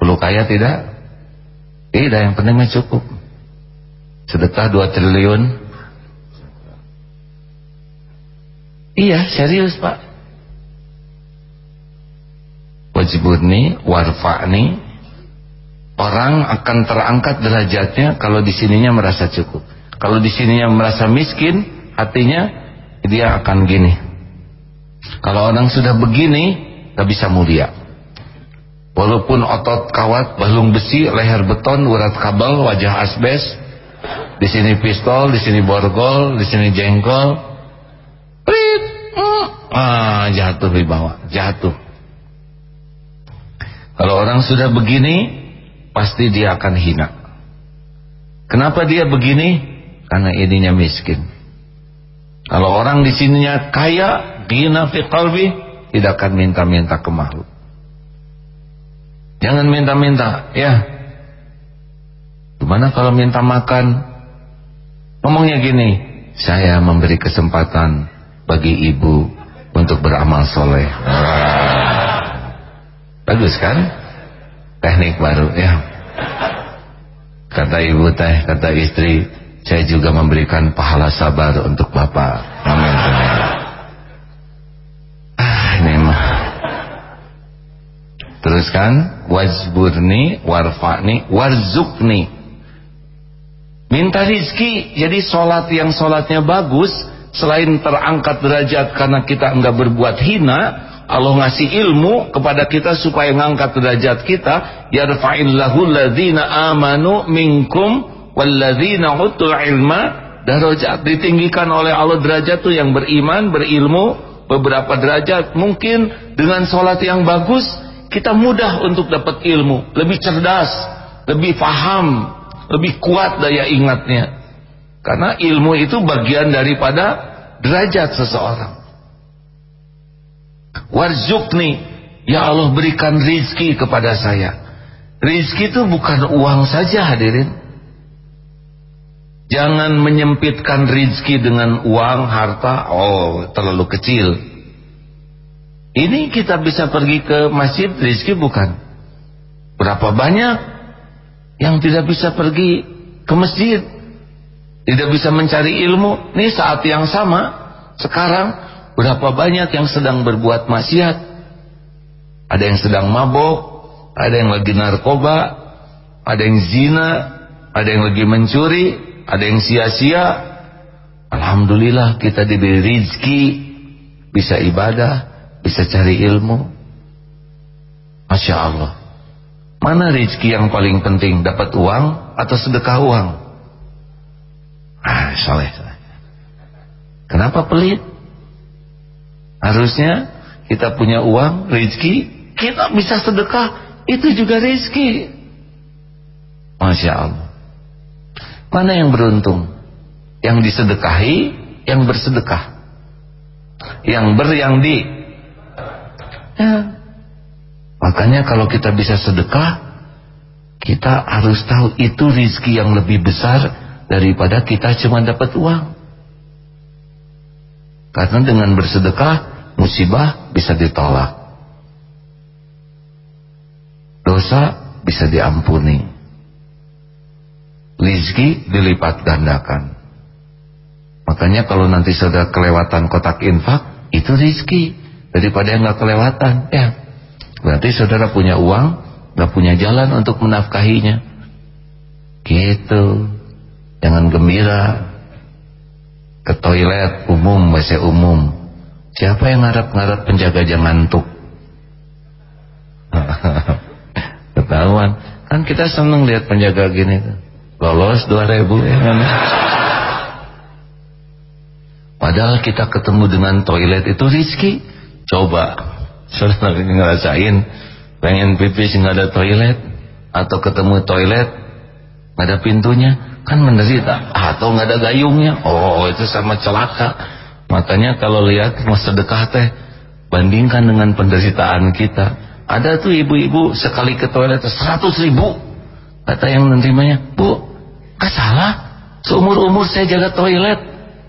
Perlu kaya tidak? Tidak yang penting cukup. Sedekah 2 triliun. Iya serius pak. Wajibuni warfa'ni orang akan terangkat derajatnya kalau di sininya merasa cukup. Kalau di sininya merasa miskin hatinya dia akan gini kalau orang sudah begini gak bisa mulia walaupun otot kawat balung besi leher beton urat kabel wajah asbes di sini pistol di sini borgol di sini jengkol prit mm, ah jatuh di bawah jatuh kalau orang sudah begini, pasti dia akan hina. Kenapa dia begini? Karena ininya miskin. Kalau orang di sininya kaya, gina fi qalbi, tidak akan minta-minta ke makhluk. Jangan minta-minta, ya. Gimana kalau minta makan? Ngomongnya gini, saya memberi kesempatan bagi ibu untuk beramal soleh. Bagus kan? Teknik baru ya. Kata ibu teh, kata istri, saya juga memberikan pahala sabar untuk bapak. Amin. Ah. Teruskan, wajburni, warfa'ni, warzukni. Minta rizki, jadi sholat yang sholatnya bagus, selain terangkat derajat karena kita enggak berbuat hina, Allah ngasih ilmu kepada kita supaya ngangkat derajat kita yarfa'illahu alladzina amanu minkum walladzina utul ilma darajat ditinggikan oleh Allah derajat tuh yang beriman berilmu beberapa derajat mungkin dengan sholat yang bagus kita mudah untuk dapat ilmu lebih cerdas lebih paham lebih kuat daya ingatnya karena ilmu itu bagian daripada derajat seseorang Warzukni, ya Allah berikan rizki kepada saya. Rizki itu bukan uang saja hadirin. Jangan menyempitkan rizki dengan uang, harta, oh terlalu kecil. Ini kita bisa pergi ke masjid, rizki bukan. Berapa banyak yang tidak bisa pergi ke masjid, tidak bisa mencari ilmu. Ini saat yang sama, sekarang berapa banyak yang sedang berbuat maksiat. Ada yang sedang mabok, ada yang lagi narkoba, ada yang zina, ada yang lagi mencuri, ada yang sia-sia. Alhamdulillah kita diberi rizki, bisa ibadah, bisa cari ilmu. Masya Allah. Mana rizki yang paling penting? Dapat uang atau sedekah uang? Ah, soleh. Kenapa pelit? Harusnya kita punya uang, rizki, kita bisa sedekah, itu juga rizki. Masya Allah. Mana yang beruntung? Yang disedekahi, yang bersedekah. Yang ber, yang di. Ya. Makanya kalau kita bisa sedekah, kita harus tahu itu rizki yang lebih besar daripada kita cuma dapat uang. Karena dengan bersedekah, musibah bisa ditolak. Dosa bisa diampuni. Rizki dilipat gandakan. Makanya kalau nanti sudah kelewatan kotak infak, itu rizki. Daripada yang nggak kelewatan ya. Berarti saudara punya uang nggak punya jalan untuk menafkahinya. Gitu. Jangan gembira. Ke toilet umum WC umum. Siapa yang ngarap-ngarap penjaga jangan ngantuk ketahuan. Kan kita seneng lihat penjaga gini. tuh lolos 2000 ya. Kan padahal kita ketemu dengan toilet itu rizki Coba saudara ngerasain pengen pipis nggak ada toilet atau ketemu toilet nggak ada pintunya kan menderita. Atau nggak ada gayungnya. Oh itu sama celaka. Makanya kalau lihat mau sedekah teh bandingkan dengan penderitaan kita. Ada tuh ibu-ibu sekali ke toilet seratus ribu. Kata yang menerimanya bu gak salah? Seumur-umur saya jaga toilet.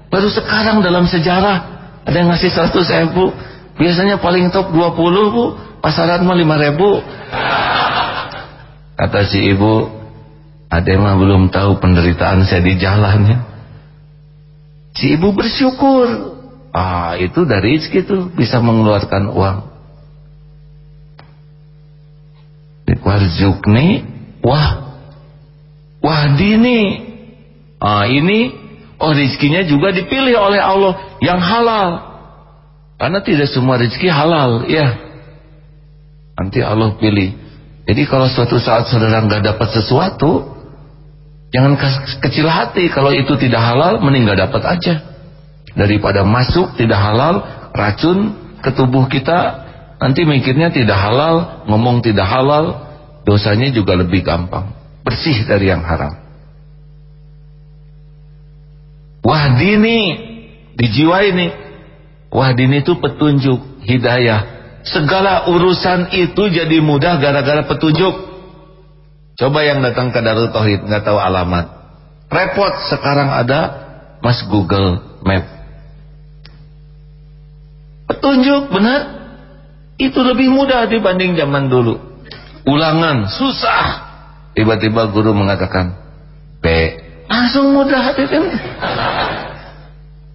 Baru sekarang dalam sejarah ada yang ngasih seratus ribu. Biasanya paling top 20 bu. Pasaran mah 5 ribu. Kata si ibu Ada mah belum tahu penderitaan saya di jalannya. Si ibu bersyukur. Ah itu dari itu Bisa mengeluarkan uang. Warzukni Wah Wah dini Ah ini Oh rizkinya juga dipilih oleh Allah Yang halal karena tidak semua rezeki halal, ya. Nanti Allah pilih. Jadi kalau suatu saat saudara nggak dapat sesuatu, jangan kecil hati. Kalau itu tidak halal, mending nggak dapat aja. Daripada masuk tidak halal, racun ke tubuh kita, nanti mikirnya tidak halal, ngomong tidak halal, dosanya juga lebih gampang. Bersih dari yang haram. Wah dini di jiwa ini Wahdin itu petunjuk, hidayah. Segala urusan itu jadi mudah gara-gara petunjuk. Coba yang datang ke Darul Tauhid nggak tahu alamat. Repot sekarang ada Mas Google Map. Petunjuk benar. Itu lebih mudah dibanding zaman dulu. Ulangan susah. Tiba-tiba guru mengatakan B. Langsung mudah.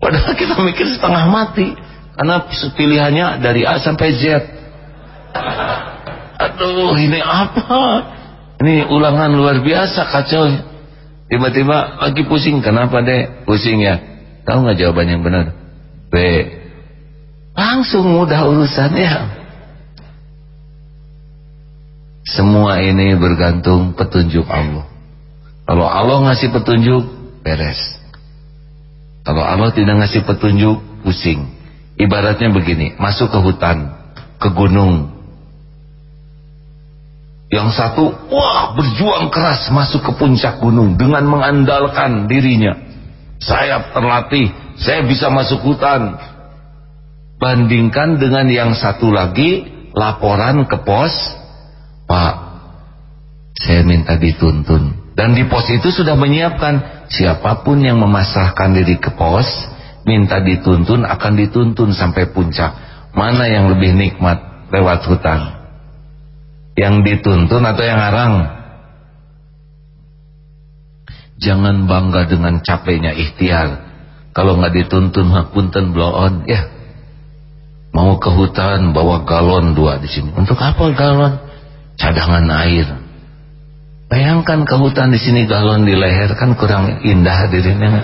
Padahal kita mikir setengah mati. Karena pilihannya dari A sampai Z. Aduh, ini apa? Ini ulangan luar biasa kacau. Tiba-tiba lagi pusing. Kenapa deh? Pusing ya. Tahu nggak jawaban yang benar? B. Langsung mudah urusannya. Semua ini bergantung petunjuk Allah. Kalau Allah ngasih petunjuk, beres. Kalau Allah tidak ngasih petunjuk, pusing. Ibaratnya begini, masuk ke hutan, ke gunung. Yang satu, wah berjuang keras masuk ke puncak gunung dengan mengandalkan dirinya. Saya terlatih, saya bisa masuk hutan. Bandingkan dengan yang satu lagi, laporan ke pos, Pak, saya minta dituntun Dan di pos itu sudah menyiapkan siapa pun yang memasrahkan diri ke pos, minta dituntun akan dituntun sampai puncak. Mana yang lebih nikmat lewat hutan? Yang dituntun atau yang arang? Jangan bangga dengan capeknya ikhtiar. Kalau nggak dituntun punten blow on, ya. Mau ke hutan bawa galon dua di sini. Untuk apa galon? Cadangan air Bayangkan ke hutan di sini galon di leher kan kurang indah dirinya.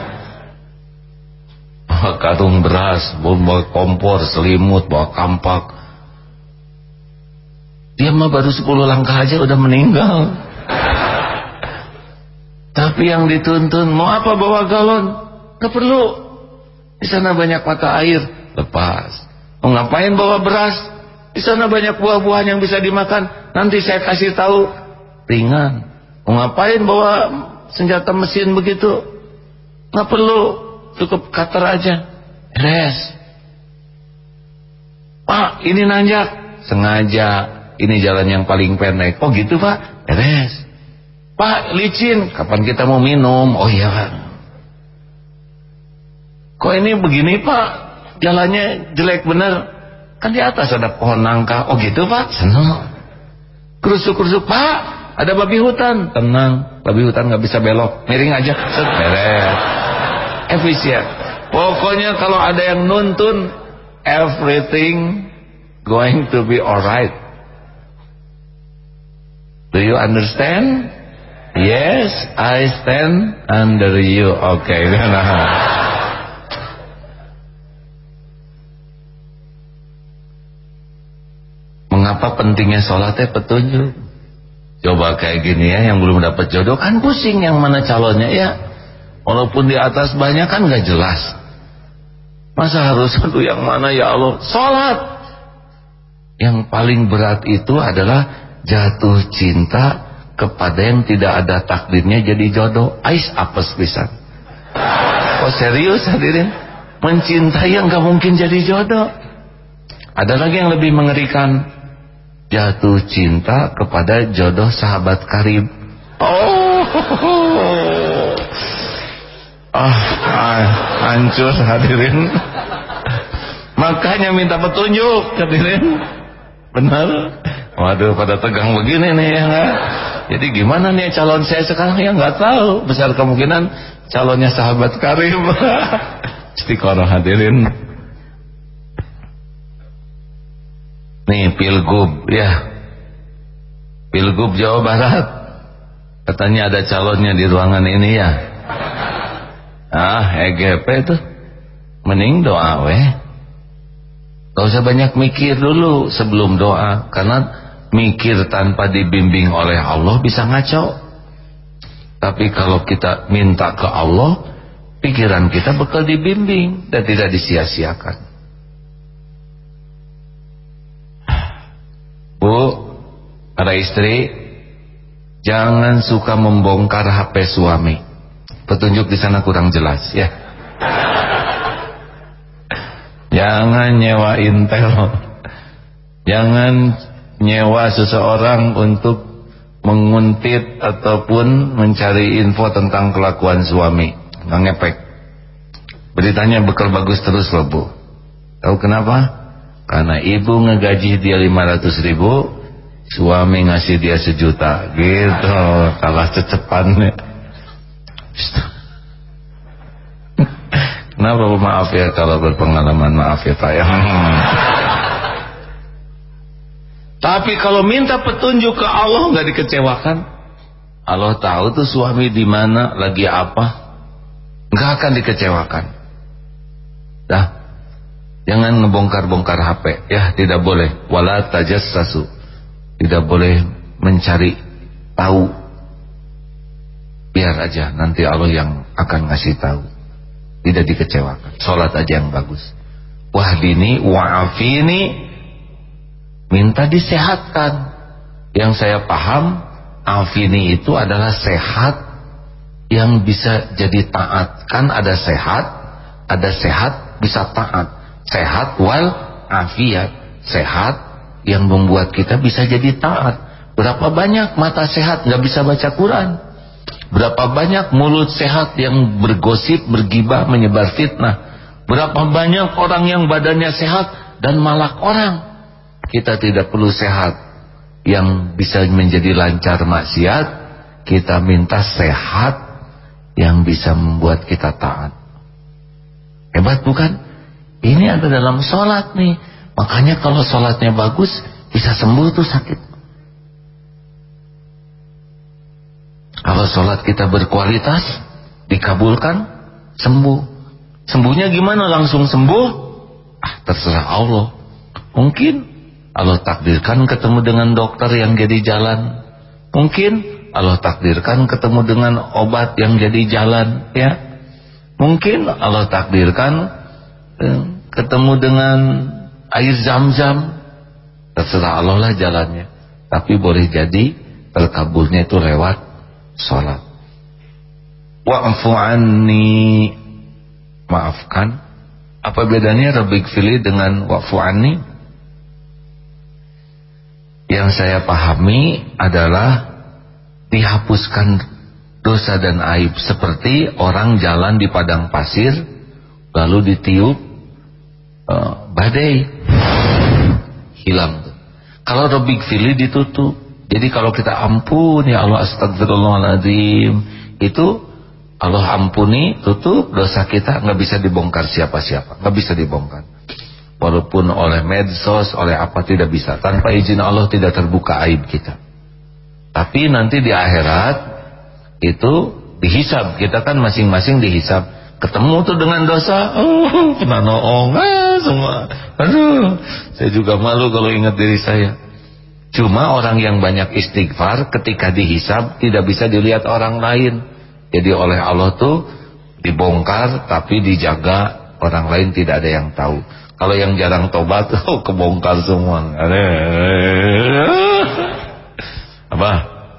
Bawa karung beras, bawa kompor, selimut, bawa kampak. Dia mah baru 10 langkah aja udah meninggal. Tapi yang dituntun mau apa bawa galon? Gak perlu. Di sana banyak mata air, lepas. Mau ngapain bawa beras? Di sana banyak buah-buahan yang bisa dimakan. Nanti saya kasih tahu ringan. Mau ngapain bawa senjata mesin begitu? Nggak perlu, cukup cutter aja. Res. Pak, ini nanjak. Sengaja, ini jalan yang paling pendek. Oh gitu pak? Res. Pak, licin. Kapan kita mau minum? Oh iya pak. Kok ini begini pak? Jalannya jelek bener. Kan di atas ada pohon nangka. Oh gitu pak? Senang. Kerusuk-kerusuk pak ada babi hutan, tenang. Babi hutan nggak bisa belok, miring aja, set beres. Efisien. Pokoknya kalau ada yang nuntun, everything going to be alright. Do you understand? Yes, I stand under you. Oke, okay. Mengapa pentingnya sholatnya petunjuk? Coba kayak gini ya yang belum dapat jodoh kan pusing yang mana calonnya ya. Walaupun di atas banyak kan nggak jelas. Masa harus satu yang mana ya Allah? Salat. Yang paling berat itu adalah jatuh cinta kepada yang tidak ada takdirnya jadi jodoh. Ais apes bisa. Oh serius hadirin? Mencintai yang gak mungkin jadi jodoh. Ada lagi yang lebih mengerikan jatuh cinta kepada jodoh sahabat karib. Oh, ah, ah hancur hadirin. Makanya minta petunjuk hadirin. Benar? Waduh, pada tegang begini nih ya nggak? Jadi gimana nih calon saya sekarang ya nggak tahu. Besar kemungkinan calonnya sahabat karib. Istiqoroh hadirin. Nih Pilgub ya. Pilgub Jawa Barat. Katanya ada calonnya di ruangan ini ya. Ah, EGP itu mending doa weh. Gak usah banyak mikir dulu sebelum doa karena mikir tanpa dibimbing oleh Allah bisa ngaco. Tapi kalau kita minta ke Allah, pikiran kita bakal dibimbing dan tidak disia-siakan. Ada istri, jangan suka membongkar HP suami. Petunjuk di sana kurang jelas ya. Jangan nyewa intel. Jangan nyewa seseorang untuk menguntit ataupun mencari info tentang kelakuan suami. Nggak ngepek. Beritanya bekal bagus terus loh bu. Tahu kenapa? Karena ibu ngegaji dia 500 ribu Suami ngasih dia sejuta Gitu. Kalah cecepan Kenapa maaf ya Kalau berpengalaman. Maaf ya Pak ya. Tapi kalau minta petunjuk ke Allah nggak dikecewakan. Allah tahu tuh suami di mana Lagi apa. Nggak akan dikecewakan. Dah. Jangan ngebongkar-bongkar HP. Ya, tidak boleh. Wala tajassasu. Tidak boleh mencari tahu. Biar aja nanti Allah yang akan ngasih tahu. Tidak dikecewakan. Salat aja yang bagus. Wahdini wa'afini minta disehatkan. Yang saya paham afini itu adalah sehat yang bisa jadi taat. Kan ada sehat, ada sehat bisa taat sehat wal afiat sehat yang membuat kita bisa jadi taat berapa banyak mata sehat nggak bisa baca Quran Berapa banyak mulut sehat yang bergosip, bergibah, menyebar fitnah. Berapa banyak orang yang badannya sehat dan malak orang. Kita tidak perlu sehat yang bisa menjadi lancar maksiat. Kita minta sehat yang bisa membuat kita taat. Hebat bukan? Ini ada dalam sholat nih. Makanya kalau sholatnya bagus, bisa sembuh tuh sakit. Kalau sholat kita berkualitas, dikabulkan, sembuh. Sembuhnya gimana? Langsung sembuh? Ah, terserah Allah. Mungkin Allah takdirkan ketemu dengan dokter yang jadi jalan. Mungkin Allah takdirkan ketemu dengan obat yang jadi jalan, ya. Mungkin Allah takdirkan eh, ketemu dengan air zam-zam. Terserah Allah lah jalannya. Tapi boleh jadi terkabulnya itu lewat salat. Wa'fu anni maafkan. Apa bedanya rabbik fili dengan wa'fu anni? Yang saya pahami adalah dihapuskan dosa dan aib seperti orang jalan di padang pasir lalu ditiup uh, badai hilang kalau rabbik fili ditutup. Jadi kalau kita ampun ya Allah astagfirullahaladzim itu Allah ampuni tutup dosa kita nggak bisa dibongkar siapa-siapa. Nggak bisa dibongkar. Walaupun oleh medsos oleh apa tidak bisa. Tanpa izin Allah tidak terbuka aib kita. Tapi nanti di akhirat itu dihisab. Kita kan masing-masing dihisab ketemu tuh dengan dosa oh pernah noong ah, semua aduh saya juga malu kalau ingat diri saya Cuma orang yang banyak istighfar ketika dihisab tidak bisa dilihat orang lain. Jadi oleh Allah tuh dibongkar tapi dijaga orang lain tidak ada yang tahu. Kalau yang jarang tobat oh kebongkar semua. Apa?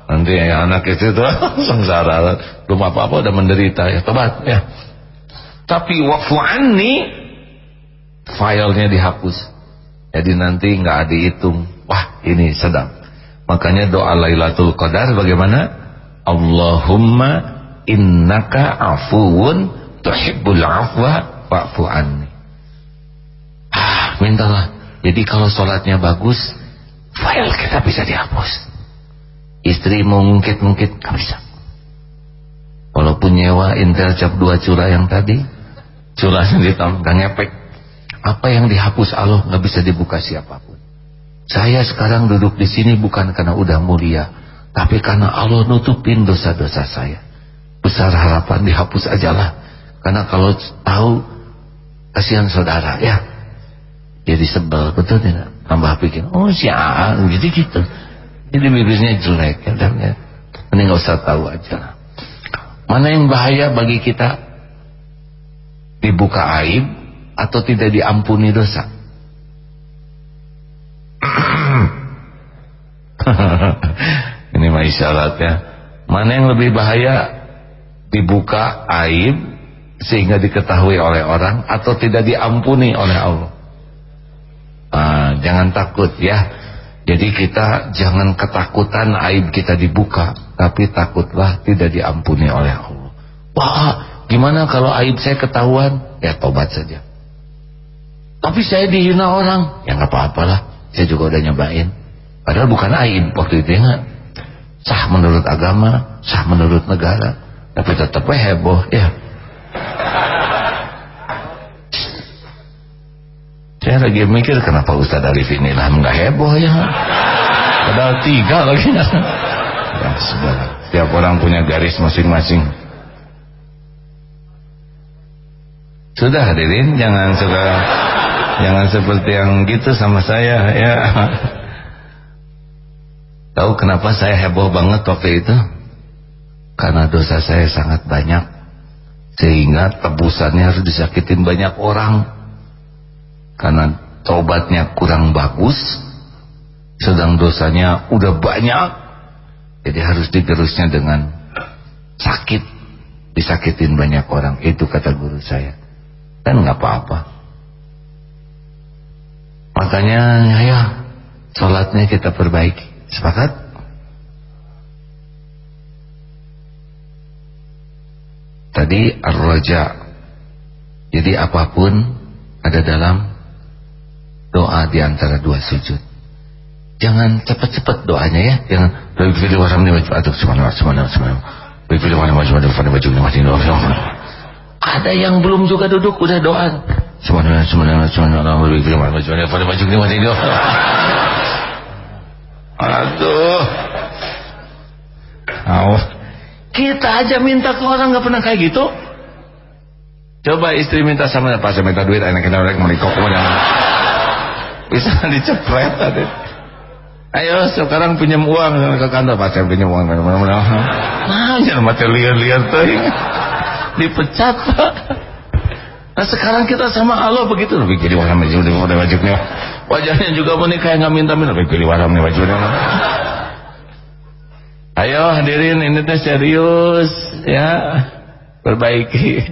Nanti ya, anak itu tuh sengsara belum apa-apa udah menderita ya tobat ya. Tapi wakfu anni filenya dihapus. Jadi nanti nggak dihitung Wah ini sedang. Makanya doa Lailatul Qadar bagaimana? Allahumma innaka afuun tuhibbul afwa fa'fu anni. Ah, mintalah. Jadi kalau sholatnya bagus, file kita bisa dihapus. Istri mau ngungkit-ngungkit, gak bisa. Walaupun nyewa Intel cap 2 curah yang tadi, curahnya ditambah, gak ngepek. Apa yang dihapus Allah gak bisa dibuka siapa pun. Saya sekarang duduk di sini bukan karena udah mulia, tapi karena Allah nutupin dosa-dosa saya. Besar harapan dihapus aja lah. Karena kalau tahu kasihan saudara ya. Jadi sebel, betul tidak? Tambah pikir, oh si A, jadi gitu. Jadi bibirnya jelek ya, dan ya. Ini nggak usah tahu aja. Mana yang bahaya bagi kita? Dibuka aib atau tidak diampuni dosa? Ini mah isyarat ya. Mana yang lebih bahaya dibuka aib sehingga diketahui oleh orang atau tidak diampuni oleh Allah. Nah, jangan takut ya. Jadi kita jangan ketakutan aib kita dibuka, tapi takutlah tidak diampuni oleh Allah. Wah, gimana kalau aib saya ketahuan? Ya tobat saja. Tapi saya dihina orang, ya nggak apa-apalah. Saya juga udah nyobain. Padahal bukan aib waktu itu ya Sah menurut agama, sah menurut negara. Tapi tetap heboh ya. Saya lagi mikir kenapa Ustaz Arif ini lah nggak heboh ya. Padahal tiga lagi. ya sudah. Setiap orang punya garis masing-masing. Sudah hadirin jangan suka jangan seperti yang gitu sama saya ya. Tahu kenapa saya heboh banget waktu itu? Karena dosa saya sangat banyak. Sehingga tebusannya harus disakitin banyak orang. Karena tobatnya kurang bagus. Sedang dosanya udah banyak. Jadi harus digerusnya dengan sakit. Disakitin banyak orang. Itu kata guru saya. Dan nggak apa-apa. Makanya ya sholatnya kita perbaiki. Sepakat? tadi ar-raja. Jadi apa pun ada dalam doa di antara dua sujud. Jangan cepat-cepat doanya ya. Jangan aduh subhanallah subhanallah subhanallah. Waram subhanallah subhanallah subhanallah. Ada yang belum juga duduk udah doa. Subhanallah subhanallah subhanallah pilih waram subhanallah subhanallah. Aduh. Oh. Kita aja minta ke orang nggak pernah kayak gitu. Coba istri minta sama pas minta duit enak kita mereka mau dikok bisa dicepret tadi. Ayo sekarang pinjam uang ke kantor pacar pinjam uang. Nah, jangan macam liar-liar tuh. Dipecat. Nah sekarang kita sama Allah begitu lebih jadi warna baju udah wajibnya wajahnya juga menikah nggak minta minta lebih pilih warna bajunya Ayo hadirin ini teh serius ya. Perbaiki.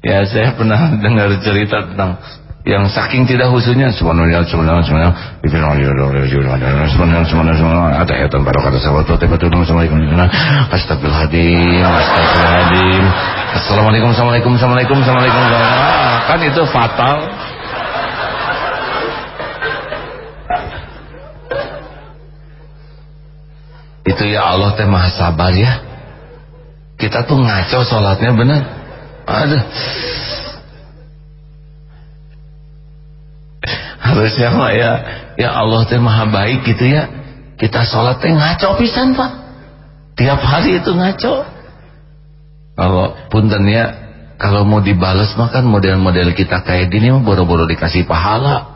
Ya saya pernah dengar cerita tentang yang saking tidak khususnya subhanallah subhanallah subhanallah subhanallah subhanallah subhanallah ada ayatan barokah sahabat tiba-tiba assalamualaikum astagfirullahaladzim astagfirullahaladzim assalamualaikum assalamualaikum assalamualaikum assalamualaikum. Kan itu fatal. Itu ya Allah teh maha sabar ya. Kita tuh ngaco sholatnya bener? Aduh. Harusnya mah ya ya Allah teh maha baik gitu ya. Kita sholat teh ngaco pisan pak. Tiap hari itu ngaco kalau puntennya kalau mau dibales makan model-model kita kayak gini mah boro-boro dikasih pahala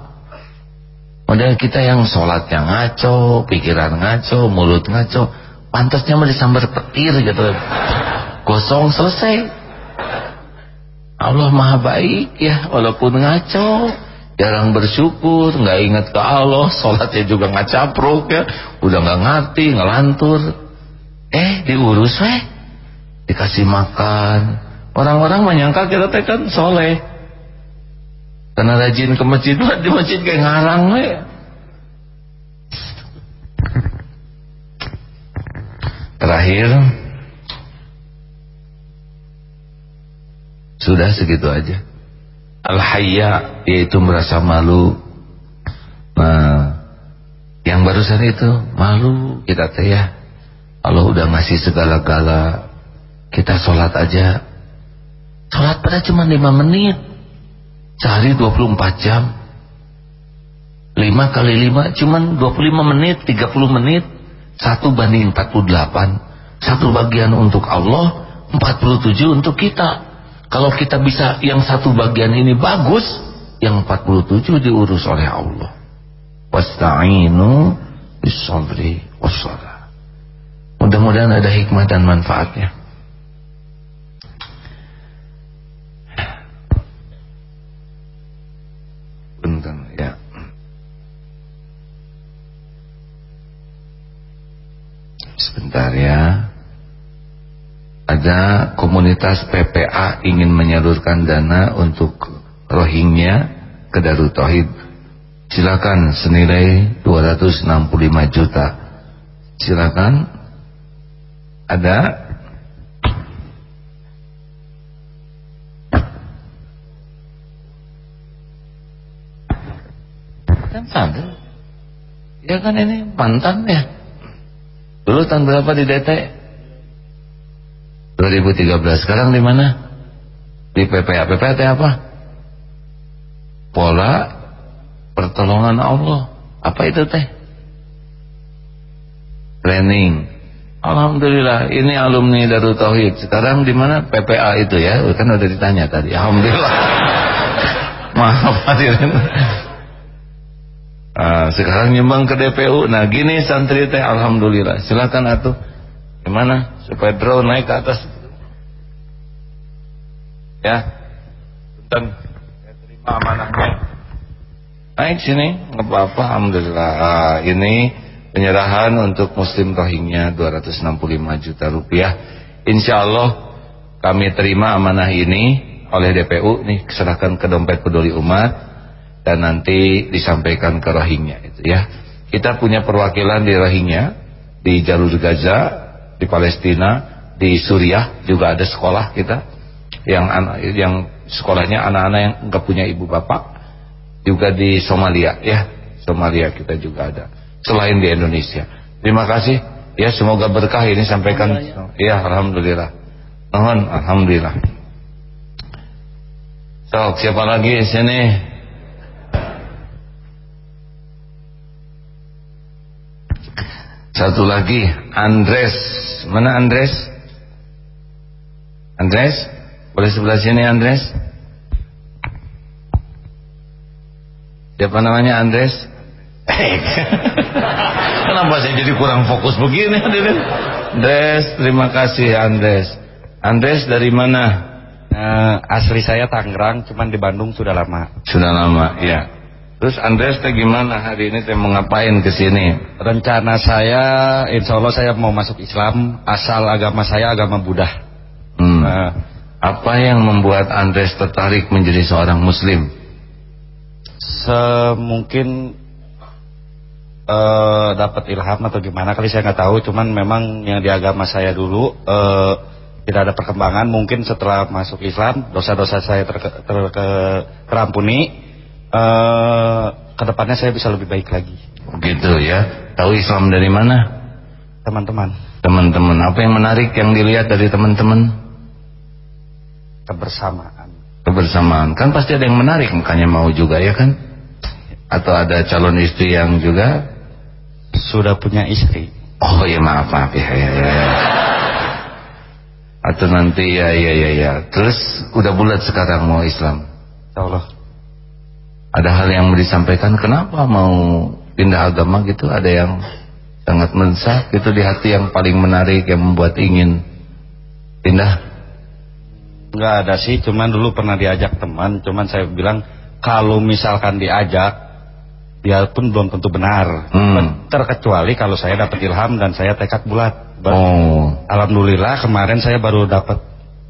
Model kita yang sholatnya ngaco, pikiran ngaco, mulut ngaco, pantasnya mau disambar petir gitu. Gosong selesai. Allah maha baik ya, walaupun ngaco, jarang bersyukur, nggak ingat ke Allah, sholatnya juga nggak capruk ya, udah nggak ngerti, ngelantur. Eh, diurus weh, dikasih makan. Orang-orang menyangka kita tekan soleh karena rajin ke masjid di masjid kayak ngarang we. Terakhir sudah segitu aja. Al-hayya yaitu merasa malu. Nah, yang barusan itu malu kita teh ya. Allah udah ngasih segala-gala. Kita sholat aja. Sholat pada cuma 5 menit. Sehari 24 jam. 5 kali 5 cuman 25 menit 30 menit. Satu banding 48 Satu bagian untuk Allah 47 untuk kita. Kalau kita bisa yang satu bagian ini bagus Yang 47 diurus oleh Allah. Wasta'inu Bisabri Wassalah Mudah-mudahan ada hikmah dan manfaatnya Bentar ya. Sebentar ya. Ada komunitas PPA ingin menyalurkan dana untuk Rohingya ke Darut Tauhid. Silakan senilai 265 juta. Silakan. Ada kan ya kan ini mantan ya. Dulu tahun berapa di DT 2013 sekarang di mana? Di PPA PPA itu apa? Pola pertolongan Allah. Apa itu teh? Training. Alhamdulillah ini alumni Darut Tauhid. Sekarang di mana? PPA itu ya. Kan udah ditanya tadi. Alhamdulillah. Maaf hadirin Nah, sekarang nyumbang ke DPU. Nah, gini santri teh alhamdulillah. Silakan atuh. Gimana supaya draw naik ke atas? Ya. Dan saya terima amanahnya. Naik sini, enggak apa-apa alhamdulillah. Ah, ini penyerahan untuk muslim rohingya 265 juta rupiah. Insya Allah kami terima amanah ini oleh DPU nih serahkan ke dompet peduli umat dan nanti disampaikan ke Rohingya itu ya. Kita punya perwakilan di Rohingya, di Jalur Gaza, di Palestina, di Suriah juga ada sekolah kita. yang anak yang sekolahnya anak-anak yang nggak punya ibu bapak juga di Somalia ya. Somalia kita juga ada selain di Indonesia. Terima kasih. Ya semoga berkah ini sampaikan. Ya alhamdulillah. Mohon alhamdulillah. So siapa lagi sini satu lagi Andres mana Andres Andres boleh sebelah sini Andres Siapa namanya Andres? Kenapa saya jadi kurang fokus begini Andres, terima kasih Andres. Andres dari mana? Uh, asli saya Tangerang, cuman di Bandung sudah lama. Sudah lama, ya. Terus Andres teh gimana hari ini teh mau ngapain ke sini? Rencana saya, insya Allah saya mau masuk Islam, asal agama saya agama Buddha. Hmm. Uh, apa yang membuat Andres tertarik menjadi seorang Muslim? semungkin uh, dapat ilham atau gimana kali saya nggak tahu cuman memang yang di agama saya dulu uh, tidak ada perkembangan mungkin setelah masuk Islam dosa-dosa saya ter, ter, ter, terampuni uh, ke depannya saya bisa lebih baik lagi. Gitu ya. Tahu Islam dari mana? Teman-teman. Teman-teman. Apa yang menarik yang dilihat dari teman-teman? Kebersamaan. Kebersamaan. Kan pasti ada yang menarik makanya mau juga ya kan? Atau ada calon istri yang juga sudah punya istri. Oh ya maaf maaf ya ya ya, ya. atau nanti ya ya ya ya. Terus udah bulat sekarang mau Islam? Allah ada hal yang mau disampaikan kenapa mau pindah agama gitu ada yang sangat mendesak itu di hati yang paling menarik yang membuat ingin pindah Enggak ada sih, cuman dulu pernah diajak teman, cuman saya bilang kalau misalkan diajak, dia pun belum tentu benar. Hmm. Terkecuali kalau saya dapat ilham dan saya tekad bulat. Oh. Alhamdulillah kemarin saya baru dapat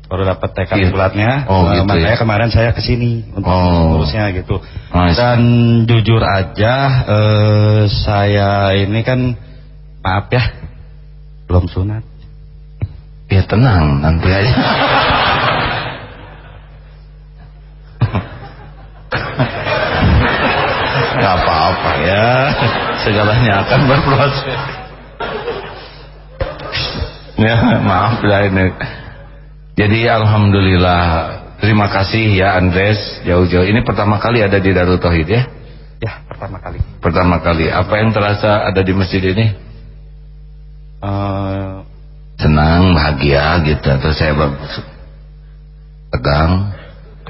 baru dapat tekad yeah. bulatnya. Oh, gitu makanya ya? kemarin saya ke sini untuk oh. ngurusnya gitu. Nice. Dan jujur aja, eh, saya ini kan maaf ya, belum sunat. Ya tenang, nanti aja. Gak apa-apa ya Segalanya akan berproses Ya maaf lah ini Jadi Alhamdulillah Terima kasih ya Andres Jauh-jauh. Ini pertama kali ada di Darul Tauhid ya? Ya pertama kali. Pertama kali. Apa yang terasa ada di masjid ini? Uh, Senang, bahagia gitu. Atau saya tegang?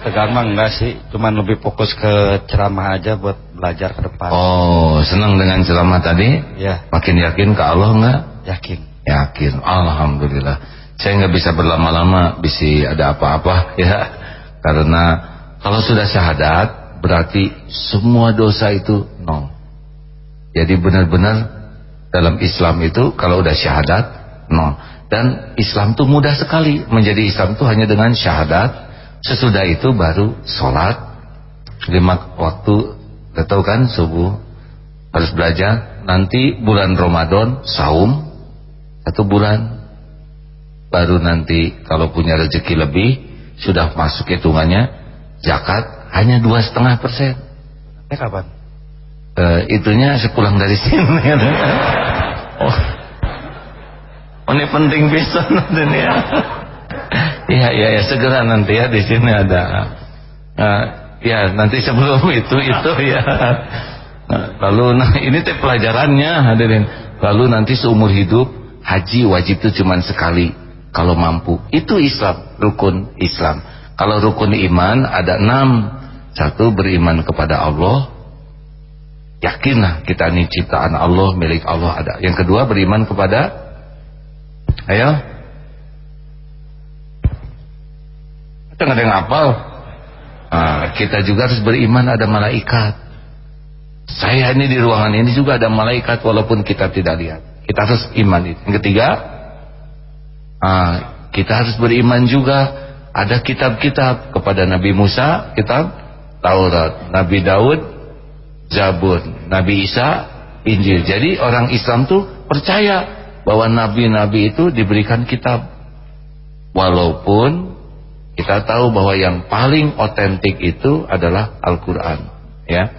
Tegang mah enggak sih. Cuman lebih fokus ke ceramah aja buat belajar ke depan. Oh senang dengan ceramah tadi? Ya. Makin yakin ke Allah enggak? Yakin. Yakin. Alhamdulillah saya nggak bisa berlama-lama bisa ada apa-apa ya. Karena kalau sudah syahadat berarti semua dosa itu nol. Jadi benar-benar dalam Islam itu kalau udah syahadat nol. Dan Islam itu mudah sekali. Menjadi Islam itu hanya dengan syahadat. Sesudah itu baru sholat. Lima waktu, gak tahu kan subuh. Harus belajar. Nanti bulan Ramadan saum. Satu bulan, baru nanti kalau punya rezeki lebih sudah masuk hitungannya zakat hanya dua setengah persen. Eh kapan? Uh, itunya sepulang dari sini. oh, oh ini penting bisa nanti ya. Iya iya ya segera nanti ya di sini ada uh, ya nanti sebelum itu itu ya nah, lalu nah ini teh pelajarannya hadirin lalu nanti seumur hidup haji wajib itu cuma sekali kalau mampu itu Islam rukun Islam kalau rukun iman ada enam satu beriman kepada Allah yakinlah kita ini ciptaan Allah milik Allah ada yang kedua beriman kepada ayo ada yang hafal. Nah, kita juga harus beriman ada malaikat. Saya ini di ruangan ini juga ada malaikat walaupun kita tidak lihat. Kita harus iman itu. Yang ketiga, nah, kita harus beriman juga ada kitab-kitab kepada Nabi Musa, kitab Taurat, Nabi Daud, Zabur, Nabi Isa, Injil. Jadi orang Islam tuh percaya bahwa nabi-nabi itu diberikan kitab. Walaupun Kita tahu bahwa yang paling otentik itu adalah Al-Quran. Ya,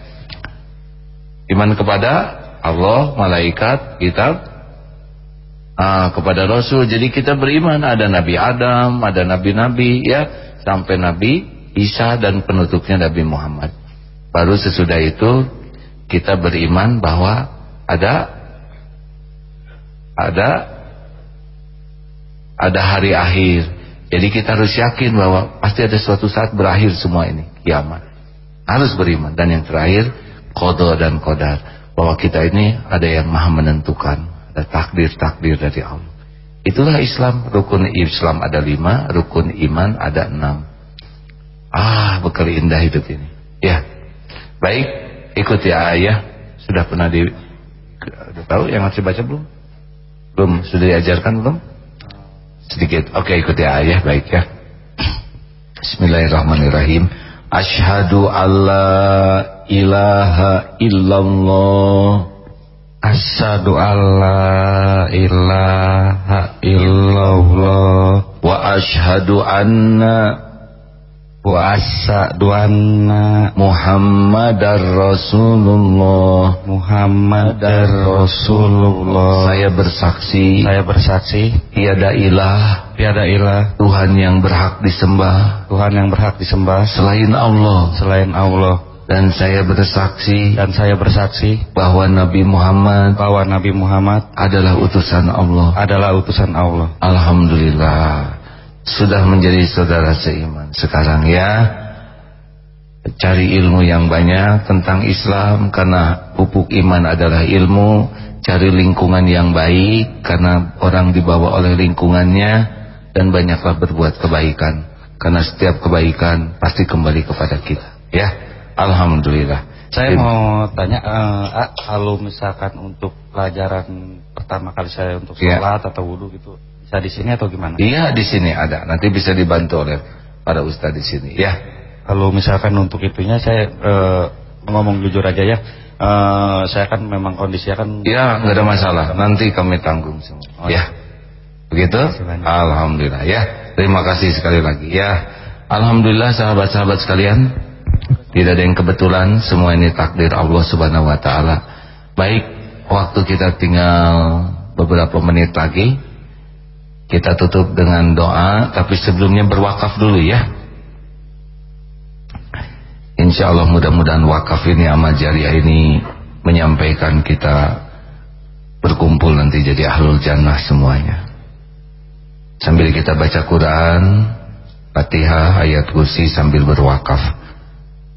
iman kepada Allah, malaikat, kitab, ah, kepada Rasul. Jadi kita beriman ada Nabi Adam, ada Nabi-Nabi, ya, sampai Nabi Isa dan penutupnya Nabi Muhammad. Baru sesudah itu kita beriman bahwa ada ada ada hari akhir. Jadi kita harus yakin bahwa pasti ada suatu saat berakhir semua ini, kiamat. Harus beriman dan yang terakhir kodo dan kodar bahwa kita ini ada yang maha menentukan, takdir-takdir dari Allah. Itulah Islam, rukun Islam ada lima, rukun iman ada enam. Ah, bekal indah hidup ini. Ya, baik, ikuti ayah. Sudah pernah di, udah tahu yang harus dibaca belum? Belum, sudah diajarkan belum? Sedikit. Oke, ikuti ayah, baik ya. Bismillahirrahmanirrahim. Ashadu alla ilaha illallah Ashadu alla ilaha illallah Wa ashadu anna Wa ashadu anna Muhammadar Rasulullah. Muhammadar Rasulullah. Saya bersaksi. Saya bersaksi. Tiada ilah. Tiada ilah. Tuhan yang berhak disembah. Tuhan yang berhak disembah. Selain Allah. Selain Allah Dan saya bersaksi Dan saya bersaksi Bahwa Nabi Muhammad Bahwa Nabi Muhammad Adalah utusan Allah. Adalah utusan Allah. Alhamdulillah Sudah menjadi saudara seiman. Sekarang ya Cari ilmu yang banyak tentang Islam Karena pupuk iman adalah ilmu. Cari lingkungan yang baik Karena orang dibawa oleh lingkungannya Dan banyaklah berbuat kebaikan. Karena setiap kebaikan Pasti kembali kepada kita Ya Alhamdulillah. Saya mau tanya uh, Kalau misalkan untuk pelajaran Pertama kali saya untuk Ya. sholat atau wudhu gitu Bisa di sini atau gimana? Iya di sini ada. Nanti bisa dibantu oleh para ustadz di sini. Ya Kalau misalkan untuk itunya saya uh, ngomong jujur aja ya. Uh, Saya kan memang kondisinya kan Ya nggak ada masalah. Nanti kami tanggung semua. Oh, Ya Begitu. Alhamdulillah. Ya Terima kasih sekali lagi. Ya Alhamdulillah sahabat-sahabat sekalian Tidak ada yang kebetulan Semua ini takdir Allah subhanahu wa ta'ala Baik Waktu kita tinggal Beberapa menit lagi Kita tutup dengan doa Tapi sebelumnya berwakaf dulu ya Insya Allah mudah-mudahan wakaf ini amal jariah ini menyampaikan kita berkumpul nanti jadi ahlul jannah semuanya. Sambil kita baca Quran, Fatihah, ayat kursi sambil berwakaf.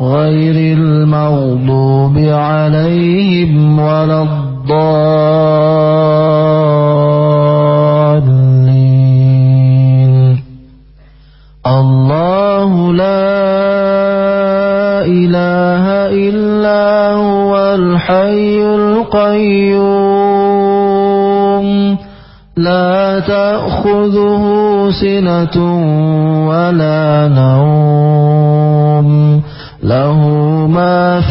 غير المغضوب عليهم ولا الضالين. الله لا إله إلا هو الحي القيوم. لا تأخذه سنة ولا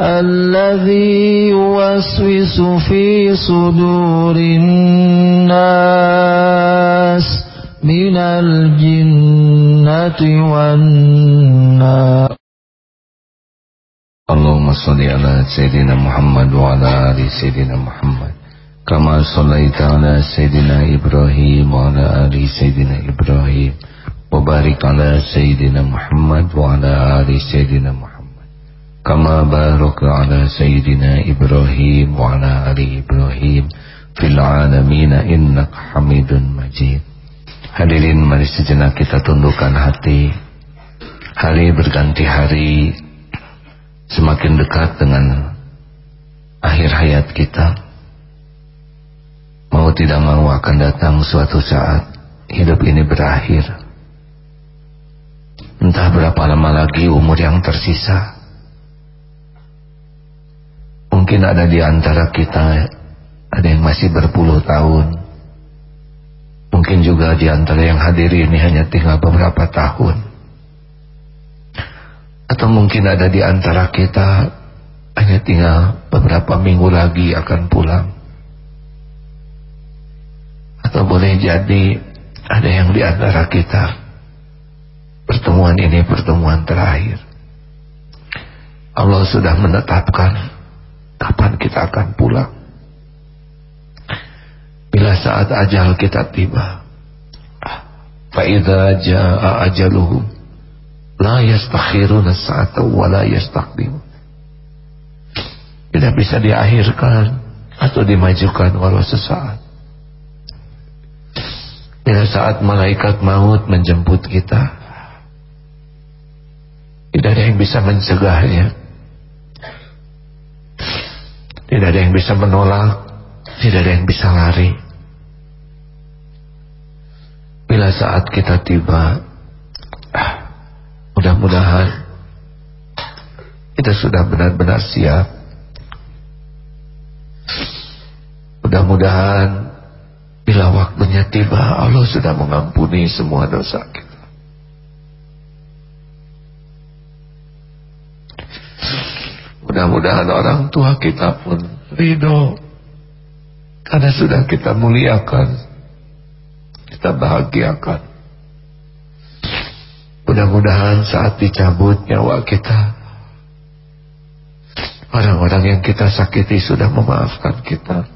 الذي يوسوس في صدور الناس من الجنة والنار. اللهم صل على سيدنا محمد وعلى آل سيدنا محمد. كما صليت على سيدنا إبراهيم وعلى آل سيدنا إبراهيم. وبارك على سيدنا محمد وعلى آل سيدنا محمد. كما بارك على سيدنا إبراهيم وعلى آل إبراهيم في العالمين إنك حميد مجيد Hadirin mari sejenak kita tundukkan hati Hari berganti hari Semakin dekat dengan Akhir hayat kita Mau tidak mau akan datang suatu saat Hidup ini berakhir Entah berapa lama lagi umur yang tersisa Mungkin ada di antara kita ada yang masih berpuluh tahun. Mungkin juga di antara yang hadir ini hanya tinggal beberapa tahun. Atau mungkin ada di antara kita hanya tinggal beberapa minggu lagi akan pulang. Atau boleh jadi ada yang di antara kita pertemuan ini pertemuan terakhir. Allah sudah menetapkan Kapan kita akan pulang? Bila saat ajal kita tiba. Fa'idha ja'a ajaluhum. La yastakhiruna sa'ata wa la yastakdim. Tidak bisa diakhirkan atau dimajukan walau sesaat. Bila saat malaikat maut menjemput kita. Tidak ada yang bisa mencegahnya tidak ada yang bisa menolak, tidak ada yang bisa lari. Bila saat kita tiba, ah, mudah-mudahan kita sudah benar-benar siap. Mudah-mudahan bila waktunya tiba Allah sudah mengampuni semua dosa kita. Mudah-mudahan orang tua kita pun ridho karena sudah kita muliakan, kita bahagiakan. Mudah-mudahan saat dicabut nyawa kita, orang-orang yang kita sakiti sudah memaafkan kita.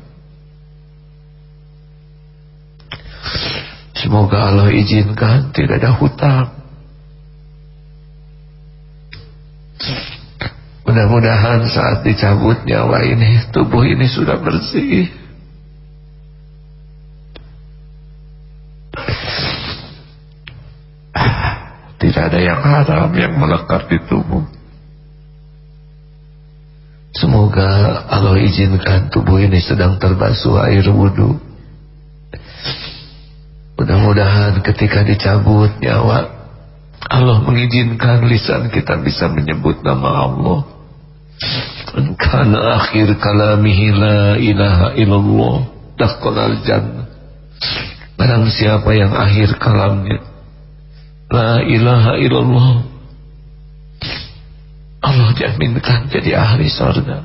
Semoga Allah izinkan tidak ada hutang Mudah-mudahan saat dicabut nyawa ini Tubuh ini sudah bersih Tidak ada yang haram yang melekat di tubuh Semoga Allah izinkan tubuh ini sedang terbasuh air wudhu. Mudah-mudahan ketika dicabut nyawa Allah mengizinkan lisan kita bisa menyebut nama Allah. Karena akhir kalamihi la ilaha illallah dakhalal jannah. Barang siapa yang akhir kalamnya la ilaha illallah Allah jaminkan jadi ahli surga.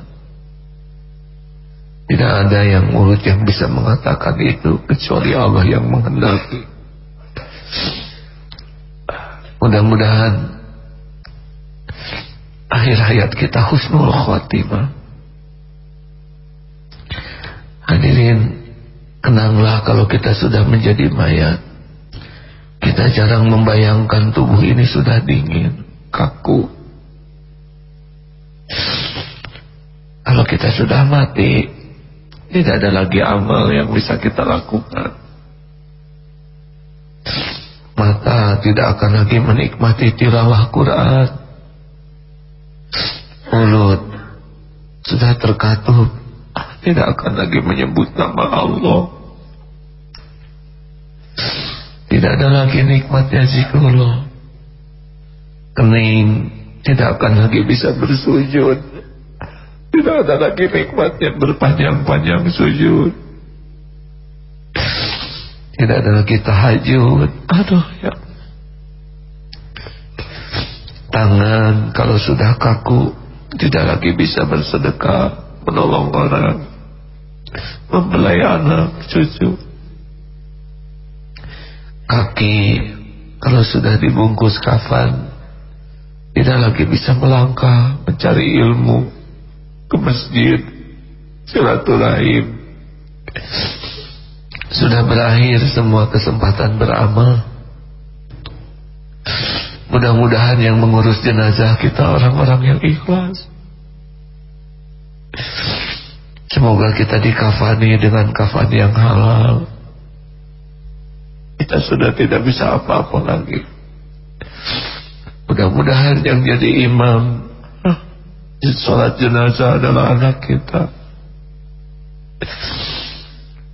Tidak ada yang mulut yang bisa mengatakan itu kecuali Allah yang menghendaki. Mudah-mudahan akhir hayat kita husnul khatimah. Hadirin, kenanglah kalau kita sudah menjadi mayat. Kita jarang membayangkan tubuh ini sudah dingin, kaku, kalau kita sudah mati, tidak ada lagi amal yang bisa kita lakukan. Mata tidak akan lagi menikmati tilawah Quran. Mulut sudah terkatup, tidak akan lagi menyebut nama Allah. Tidak ada lagi nikmatnya zikrullah. Kening tidak akan lagi bisa bersujud tidak ada lagi nikmatnya berpanjang-panjang sujud tidak ada lagi tahajud aduh ya tangan. Kalau sudah kaku tidak lagi bisa bersedekah menolong orang membelai anak cucu. Kaki kalau sudah dibungkus kafan tidak lagi bisa melangkah mencari ilmu ke masjid silaturahim. Sudah berakhir semua kesempatan beramal mudah-mudahan yang mengurus jenazah kita orang-orang yang ikhlas semoga kita dikafani dengan kafan yang halal kita sudah tidak bisa apa-apa lagi Mudah-mudahan yang jadi imam di sholat jenazah adalah anak kita.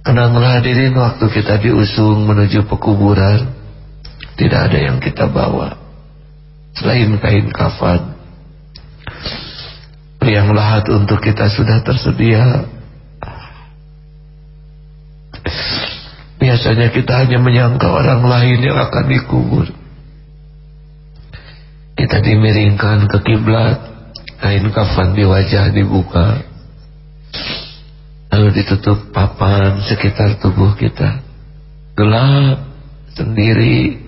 Kenanglah hadirin waktu kita diusung menuju pekuburan. Tidak ada yang kita bawa. Selain kain kafan. Yang lahat untuk kita sudah tersedia. Biasanya kita hanya menyangka orang lain yang akan dikubur. Kita dimiringkan ke kiblat, kain kafan di wajah dibuka, lalu ditutup papan sekitar tubuh kita. Gelap sendiri.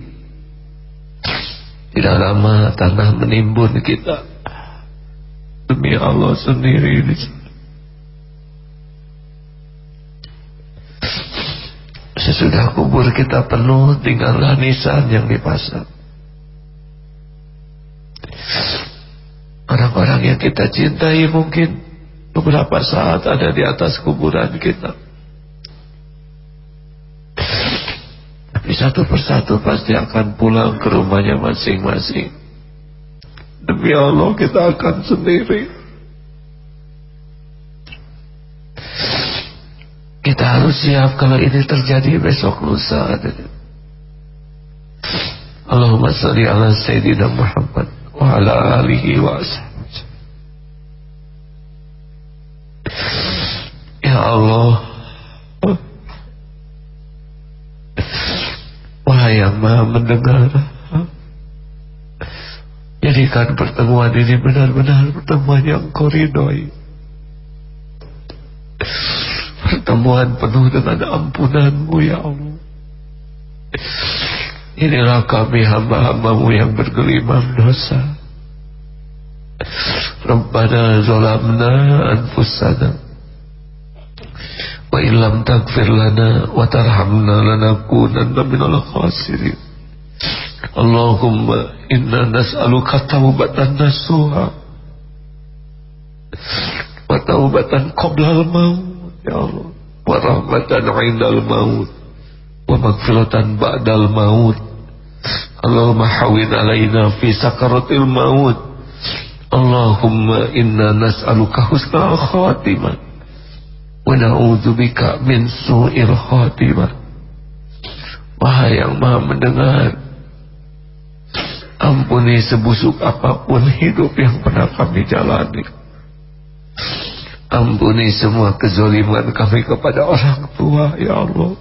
Tidak lama tanah menimbun kita. Demi Allah sendiri di Sesudah kubur kita penuh tinggallah nisan yang dipasang. Orang-orang yang kita cintai mungkin beberapa saat ada di atas kuburan kita. Satu persatu pasti akan pulang ke rumahnya masing-masing. Demi Allah kita akan sendiri. Kita harus siap kalau ini terjadi besok lusa. Allahumma salli ala Sayyidina Muhammad wa ala alihi wa Ya Allah Yang maha mendengar. Jadikan pertemuan ini benar-benar pertemuan yang koridoi. Pertemuan penuh dengan ampunanmu ya Allah. Inilah kami hamba-hambamu yang bergelimang dosa. Rabbana zalamna anfusana wa illam taghfir lana wa tarhamna lanakunanna minal khasirin. Allahumma inna nas'aluka taubatan nasuha wa taubatan qabla al-maut ya Allah. Wa rahmatan 'indal maut wa maghfiratan ba'dal maut Allahumma hawin alaina fi sakaratil maut. Allahumma inna nas'aluka husnal khatimah wa na'udzubika min su'il khatimah. Wahai yang maha mendengar Ampuni sebusuk apa pun hidup yang pernah kami jalani. Ampuni semua kezoliman kami kepada orang tua Ya Allah.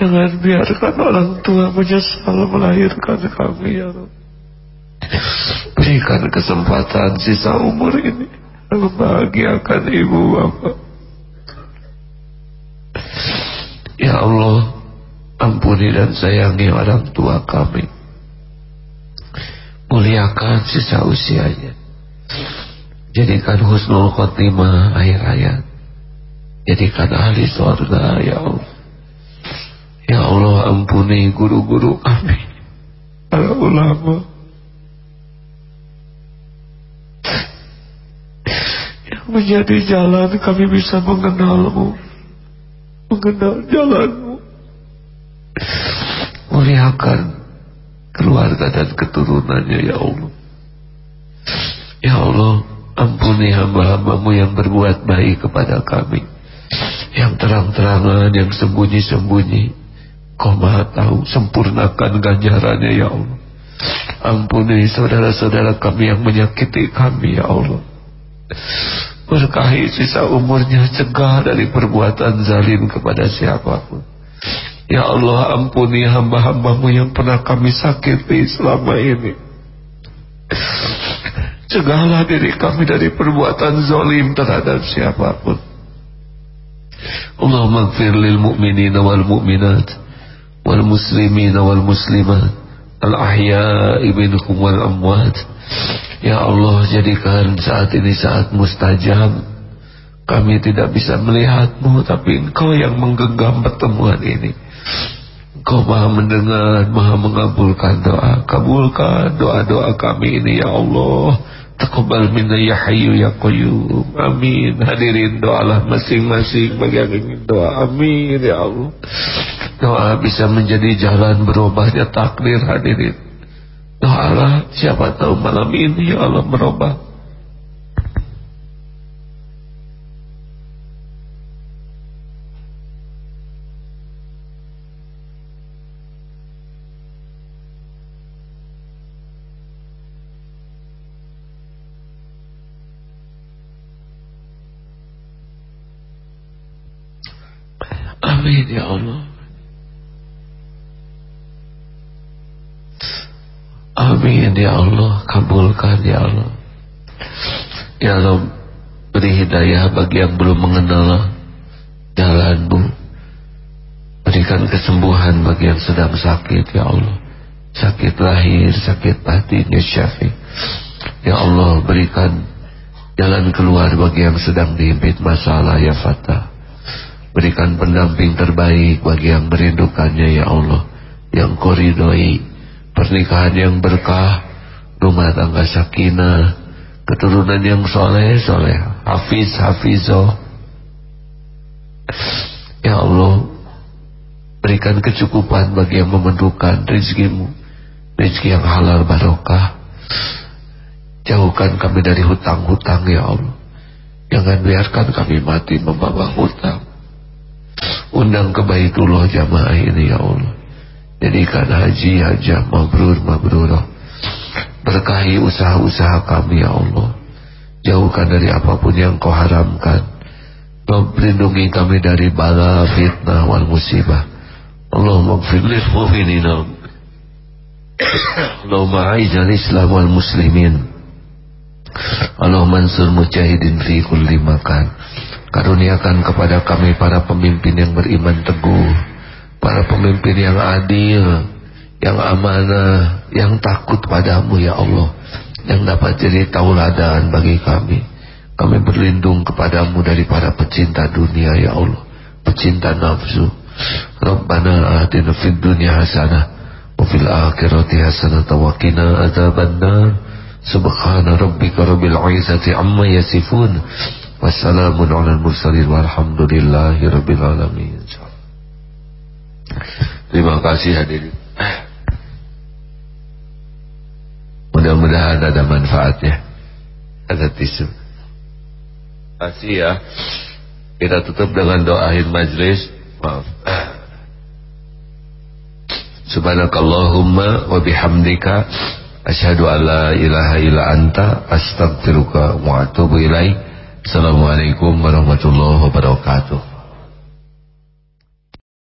Jangan biarkan orang tua menyesal melahirkan kami ya Rabb. Berikan kesempatan sisa umur ini membahagiakan ibu bapak. Ya Allah, ampuni dan sayangi orang tua kami. Muliakan sisa usianya. Jadikan husnul khotimah akhir hayat. Jadikan ahli surga ya Allah. Ya Allah ampuni guru-guru kami Para ulama Yang menjadi jalan kami bisa mengenalmu. Mengenal jalanmu. Muliakan keluarga dan keturunannya ya Allah. Ya Allah ampuni hamba-hambamu yang berbuat baik kepada kami. Yang terang-terangan, yang sembunyi-sembunyi. Kau maha tahu sempurnakan ganjarannya ya Allah. Ampuni saudara-saudara kami yang menyakiti kami ya Allah Berkahi sisa umurnya Cegah dari perbuatan zalim kepada siapa pun. Ya Allah ampuni hamba-hambamu yang pernah kami sakiti selama ini. Cegahlah diri kami dari perbuatan zalim terhadap siapa pun. Allahumma gfir lil mu'minin wal mu'minat wal muslimin wal muslimat al ahya'i minhum wal amwat ya Allah jadikan saat ini saat mustajab kami tidak bisa melihatmu tapi engkau yang menggenggam pertemuan ini engkau maha mendengar maha mengabulkan doa kabulkan doa-doa kami ini ya Allah Taqabbal minna ya hayyu ya qayyum. Amin. Hadirin doalah masing-masing bagi yang ingin doa. Amin ya Allah. Doa bisa menjadi jalan berubahnya takdir hadirin. Doalah siapa tahu malam ini ya Allah berubah. Amin ya Allah. Amin ya Allah, kabulkan ya Allah. Ya Allah, beri hidayah bagi yang belum mengenal jalanmu. Berikan kesembuhan bagi yang sedang sakit ya Allah. Sakit lahir, sakit batin ya Syafi. Ya Allah, berikan jalan keluar bagi yang sedang dihimpit masalah ya Fatah. Berikan pendamping terbaik bagi yang merindukannya ya Allah Yang koridoi Pernikahan yang berkah Rumah tangga sakinah Keturunan yang soleh soleh. Hafiz hafizoh Ya Allah Berikan kecukupan bagi yang memerlukan rezekimu. Rezeki yang halal barokah. Jauhkan kami dari hutang-hutang ya Allah. Jangan biarkan kami mati membawa hutang. Undang ke Baitullah jamaah ini ya Allah. Jadikan haji hajah mabrur mabrur. Berkahi usaha-usaha kami ya Allah. Jauhkan dari apa pun yang kau haramkan. Lindungi kami dari bala, fitnah, wal musibah. Allahumma gfir lil mu'minina. Allahumma aizal Islam wal muslimin. Allahumma ansur mujahidin fi kulli makan. Karuniakan kepada kami para pemimpin yang beriman teguh Para pemimpin yang adil Yang amanah Yang takut padamu ya Allah. Yang dapat jadi tauladan bagi kami. Kami berlindung kepadamu dari para pecinta dunia ya Allah. Pecinta nafsu. Rabbana atina fid dunya hasanah Wa fil akhirati hasanah Tawakina azabannar Subhana rabbika rabbil izzati amma yasifun. Wassalamun ala mursalin walhamdulillahi rabbil alamin. Terima kasih hadirin. Mudah-mudahan ada manfaatnya ada tisu. Kasih ya. Kita tutup dengan doa akhir majlis. Maaf. Subhanakallahumma wa bihamdika. Asyhadu an la ilaha illa anta. Astaghfiruka wa atubu ilaik. Assalamualaikum warahmatullahi wabarakatuh